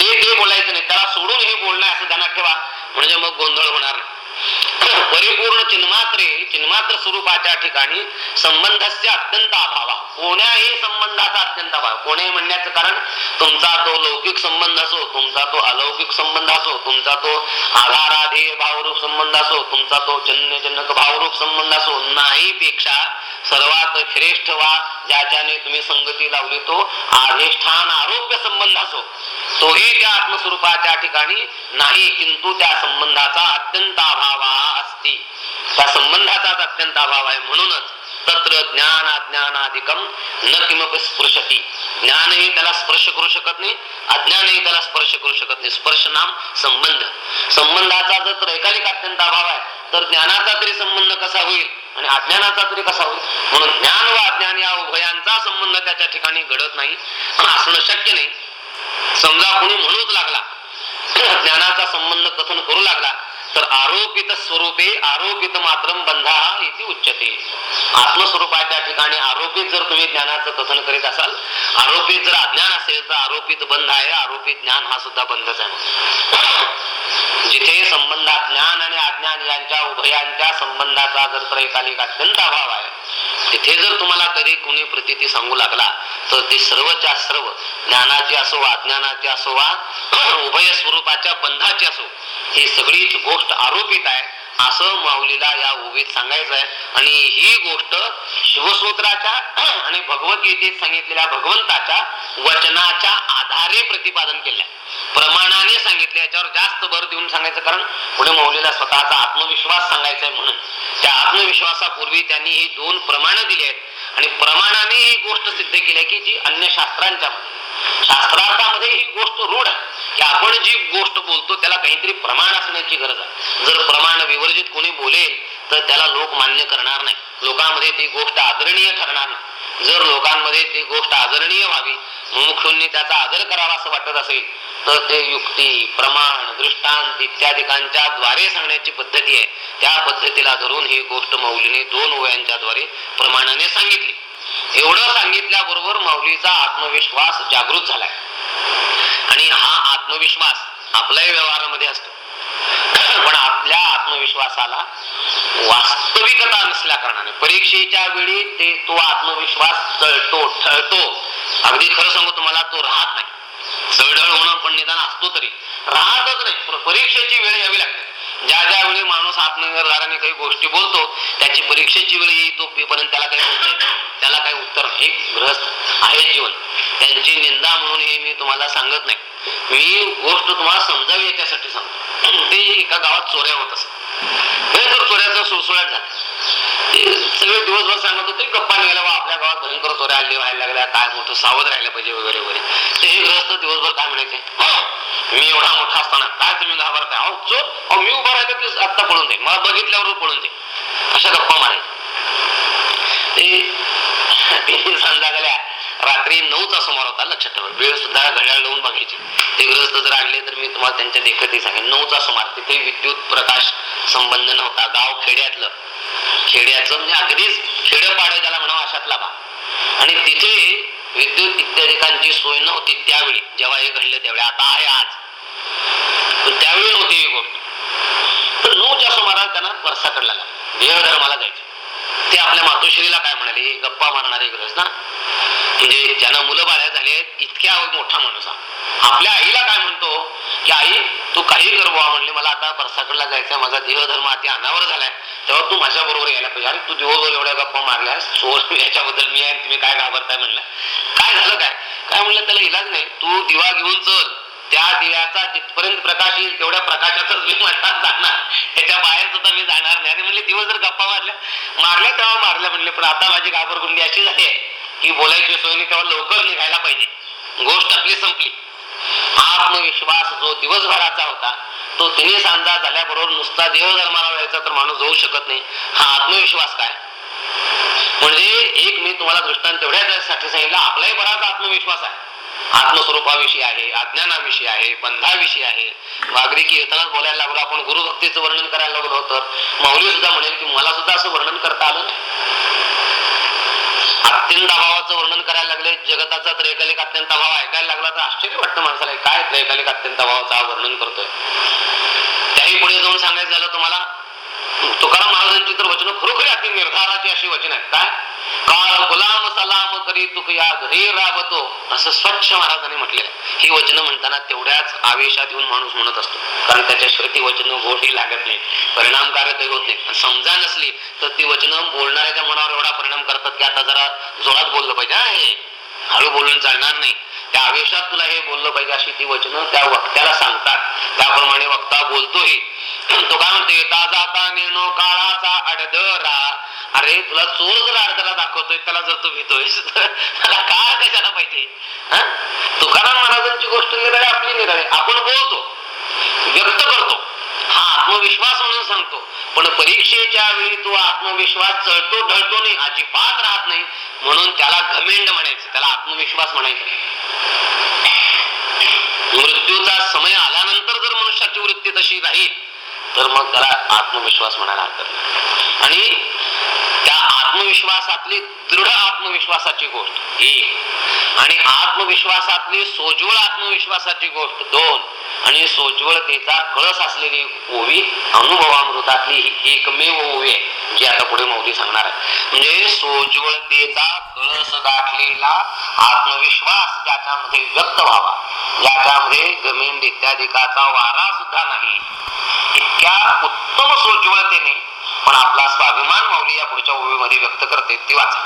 ते ते बोलायचं नाही त्याला सोडून हे बोलणं असं ध्यानात ठेवा. म्हणजे मग गोंधळ होणार नाही. परिपूर्ण चिन्मात्रे चिन्मात्र स्वरूपाच्या ठिकाणी संबंधाचे अत्यंत अभाव कोण्याही संबंधाचा अत्यंत अभाव कोणी म्हणण्याचं कारण तुमचा तो लौकिक संबंध असो तुमचा तो अलौकिक संबंध असो तुमचा तो आधाराधेय भावरूप संबंध असो तुमचा तो जन्यजनक भावरूप संबंध असो नाही पेक्षा सर्वात श्रेष्ठ वा ज्याच्याने तुम्ही संगती लावली तो अधिष्ठान आरोग्य संबंध असो तोही त्या आत्मस्वरूपाच्या ठिकाणी नाही किंतु त्या संबंधाचा अत्यंत अभाव असती. त्या संबंधाचाच अत्यंत अभाव आहे. म्हणूनच तत्र ज्ञान अज्ञानाधिकम न किमपि स्पृशती. ज्ञानही त्याला स्पर्श करू शकत नाही अज्ञानही त्याला स्पर्श करू शकत नाही. स्पर्श नाम संबंध. संबंधाचा जर त्रैकालिक अत्यंत अभाव आहे तर ज्ञानाचा तरी संबंध कसा होईल? आणि अज्ञानाचा तरी कसा होईल? म्हणून ज्ञान व अज्ञान या उभयांचा संबंध त्याच्या ठिकाणी घडत नाही. असणं शक्य नाही. समजा कोणी म्हणूच लागला [clears throat] ज्ञानाचा संबंध कथन करू लागला तर आरोपित स्वरूपे आरोपित मात्र बंधा इथे उच्चते आत्मस्वरूपाच्या ठिकाणी आरोपित जर तुम्ही ज्ञानाचं कथन करीत असाल आरोपित जर अज्ञान असेल तर आरोपित बंध आहे आरोपित ज्ञान हा सुद्धा बंधच आहे. जिथे संबंधात ज्ञान आणि अज्ञान यांच्या उभयांच्या संबंधाचा जर त्रैकालिक अत्यंत अभाव आहे तिथे जर तुम्हाला कधी कुणी प्रतिती सांगू लागला तर ते सर्वच्या सर्व ज्ञानाची असो वा अज्ञानाची असो वा [clears throat] उभय स्वरूपाच्या बंधाची असो ही सगळीच गोष्ट आरोपित आहे. असं माऊलीला या ओबीत सांगायचं आहे आणि ही गोष्ट शिवसूत्राच्या [clears throat] आणि भगवद्गीतेत सांगितलेल्या भगवंताच्या वचनाच्या आधारे प्रतिपादन केल्या. प्रमाणाने सांगितले याच्यावर जास्त भर देऊन सांगायचं कारण पुढे मौलीला स्वतःचा आत्मविश्वास सांगायचा आहे म्हणून. त्या आत्मविश्वासापूर्वी त्यांनी ही दोन प्रमाण दिली आहेत. आणि प्रमाणाने ही गोष्ट सिद्ध केली आहे की जी अन्य शास्त्रांच्या शास्त्रार्थामध्ये ही गोष्ट रूढ आहे. की आपण जी गोष्ट बोलतो त्याला काहीतरी प्रमाण असण्याची गरज आहे. जर प्रमाण विवर्जित कोणी बोलेल तर त्याला लोक मान्य करणार नाही. लोकांमध्ये ती गोष्ट आदरणीय ठरणार नाही. जर लोकांमध्ये ती गोष्ट आदरणीय व्हावी मुमुक्षूंनी त्याचा आदर करावा असं वाटत असेल तर ते युक्ती प्रमाण दृष्टांत इत्यादिकांच्या द्वारे सांगण्याची पद्धती आहे. त्या पद्धतीला धरून ही गोष्ट मौलीने दोन ओव्यांच्या द्वारे प्रमाणाने सांगितली. एवढं सांगितल्याबरोबर माऊलीचा आत्मविश्वास जागृत झालाय. आणि हा आत्मविश्वास आपल्याही व्यवहारामध्ये असतो. पण आपल्या आत्मविश्वासाला वास्तविकता नसल्या कारणाने परीक्षेच्या वेळी ते तो आत्मविश्वास चळतो ठळतो. अगदी खरं सांगू तुम्हाला तो राहत नाही. चढळ होणं पण निदान असतो तरी. राहतच नाही. परीक्षेची वेळ यावी लागते. ज्या ज्या वेळी माणूस आत्मनिर्धाराने काही गोष्टी बोलतो त्याची परीक्षेची वेळ येईल तो पर्यंत त्याला काही त्याला काही उत्तर नाही. ग्रस्त आहे जीवन. त्यांची निंदा म्हणून हे मी तुम्हाला सांगत नाही. मी गोष्ट तुम्हाला समजावी याच्यासाठी सांगतो. ते एका गावात चोऱ्या होत असत. भयंकर चोऱ्याचा सुळसुळ्यात झाला ते सगळे दिवसभर सांगत होते गप्पा निघाला बा आपल्या गावात भयंकर चोऱ्या आले व्हायला लागल्या काय मोठं सावध राहिलं पाहिजे वगैरे वगैरे. ते हे ग्रस्त दिवसभर काय म्हणायचे? हो, मी एवढा मोठा असताना काय तुम्ही घाबरताय? अहो चोर अहो मी उभा राहिलो की आत्ता पळून दे मला बघितल्यावर पळून दे अशा गप्पा मारायचे. ते [laughs] ते संध्याकाळी रात्री नऊचा सुमार होता लक्षात ठेवा वेळ सुद्धा घड्याळ लावून बघायची जर आणले तर मी तुम्हाला त्यांच्या देखतही सांगेन. नऊचा सुमार तिथे विद्युत प्रकाश संबंध नव्हता. गाव खेड्यातलं. खेड्याचं म्हणजे अगदीच खेडपाडे त्याला म्हणावं अशातला भाग आणि तिथे विद्युत इत्यादिकांची सोय नव्हती त्यावेळी. जेव्हा हे घडलं त्यावेळी. आता आहे आज. पण त्यावेळी नव्हती ही गोष्ट. तर नऊच्या सुमाराला त्यांना वर्षाकडे लागला. देहधर्माला जायचं. ते आपल्या मातोश्रीला काय म्हणाले? गप्पा मारणारे ग्रस्त ना? म्हणजे ज्यांना मुलं बाळ्या झाले इतक्या मोठा माणूस हा. आपल्या आईला काय म्हणतो? की आई तू काही कर बुवा म्हणले मला आता बरसाकडला जायचं माझा देहधर्म अति अनावर झालाय. तेव्हा तू माझ्या बरोबर यायला पाहिजे. आणि तू दिवसभर एवढ्या गप्पा मारल्यास चोर याच्याबद्दल मी आहे तुम्ही काय घाबरताय म्हणलं. काय झालं काय? काय म्हणलं त्याला इलाज नाही. तू दिवा घेऊन चल. त्या दिव्याचा जिथपर्यंत प्रकाश येईल तेवढ्या प्रकाशातच मी म्हणतात जाणार. त्याच्या बाहेर सुद्धा मी जाणार नाही. आणि म्हणले दिवस जर गप्पा मारल्या. मारल्या तेव्हा मारल्या म्हणले पण आता माझी घाबरगुंडी अशी झाली आहे. ही बोलायची सोय नाही तेव्हा लवकर निघायला पाहिजे. गोष्ट आपली संपली. आत्मविश्वास जो दिवसभराचा होता तो तिने सांजा झाल्याबरोबर नुसता देवधर्माला व्हायचा तर माणूस जाऊ शकत नाही. हा आत्मविश्वास काय? म्हणजे एक मी तुम्हाला दृष्टांत तेवढ्यासाठी सांगितलं आपलाही बराच आत्मविश्वास आहे. आत्मस्वरूपाविषयी आहे अज्ञानाविषयी आहे बंधाविषयी आहे. वागरी कीर्तनात बोलायला लागलो आपण गुरुभक्तीचं वर्णन करायला लागलो तर. माऊली सुद्धा म्हणेल की मला सुद्धा असं वर्णन करता आलं नाही. अत्यंत अभावाचं वर्णन करायला लागले. जगताचा त्रैकालिक अत्यंत अभाव ऐकायला लागला तर आश्चर्य वाटतं माणसाला. काय त्रैकालिक अत्यंत अभावाचा वर्णन करतोय. त्याही पुढे जाऊन सांगायचं झालं तुम्हाला तुकाराम महाराजांची तर वचनं खरोखरी अति निर्धाराची अशी वचन आहेत. काय? काळ गुलाम सलाम करी तुक या घरी राबतो. असं स्वच्छ महाराजांनी म्हटलेलं ही वचनं म्हणताना तेवढ्याच आवेशात येऊन माणूस म्हणत असतो. कारण त्याच्याशिवाय ती वचनं गोडी लागत नाही परिणामकारकही होत नाही समजा नसली तर ती वचनं बोलणाऱ्याच्या मनावर एवढा परिणाम करतात की आता जरा जोरात बोललं पाहिजे. हा हे हळू बोलून चालणार नाही. त्या आवेशात तुला हे बोललं पाहिजे अशी ती वचनं त्या वक्त्याला सांगतात. त्याप्रमाणे वक्ता बोलतोही. तो काय म्हणते येता निर्णो काळाचा अडदरा. अरे तुला चोर जर अडदरा दाखवतोय त्याला जर तू भीतोयस त्याला काळ कशाला पाहिजे? तुकाराम महाराजांची गोष्ट निराळी आपली निराळी. आपण बोलतो व्यक्त करतो. हा आत्मविश्वास म्हणून सांगतो. पण परीक्षेच्या वेळी तो आत्मविश्वास चढतो ढळतो नाही अजिबात राहत नाही. म्हणून त्याला घमेंड म्हणायचं त्याला आत्मविश्वास म्हणायचं मृत्यूचा समय आल्यानंतर जर मनुष्याची वृत्ती तशी राहील तर मग त्याला आत्मविश्वास म्हणायला हरकत नाही. आणि त्या आत्मविश्वासातली दृढ आत्मविश्वासाची गोष्ट एक आणि आत्मविश्वासातली सोज्वळ आत्मविश्वासाची गोष्ट दोन आणि सोज्वळतेचा कळस असलेली ओवी अनुभवामृतातली ही एकमेव ओवी आहे. जे आता पुढे मौली सांगणार आहे म्हणजे सोज्वळतेचा कळस गाठलेला आत्मविश्वास ज्याच्यामध्ये व्यक्त व्हावा ज्याच्यामध्ये गमेंड इत्यादिकाचा वारा सुद्धा नाही. इतक्या उत्तम सोज्वळतेने पण आपला स्वाभिमान माऊली या पुढच्या ओवीमध्ये व्यक्त करते ती वाचा.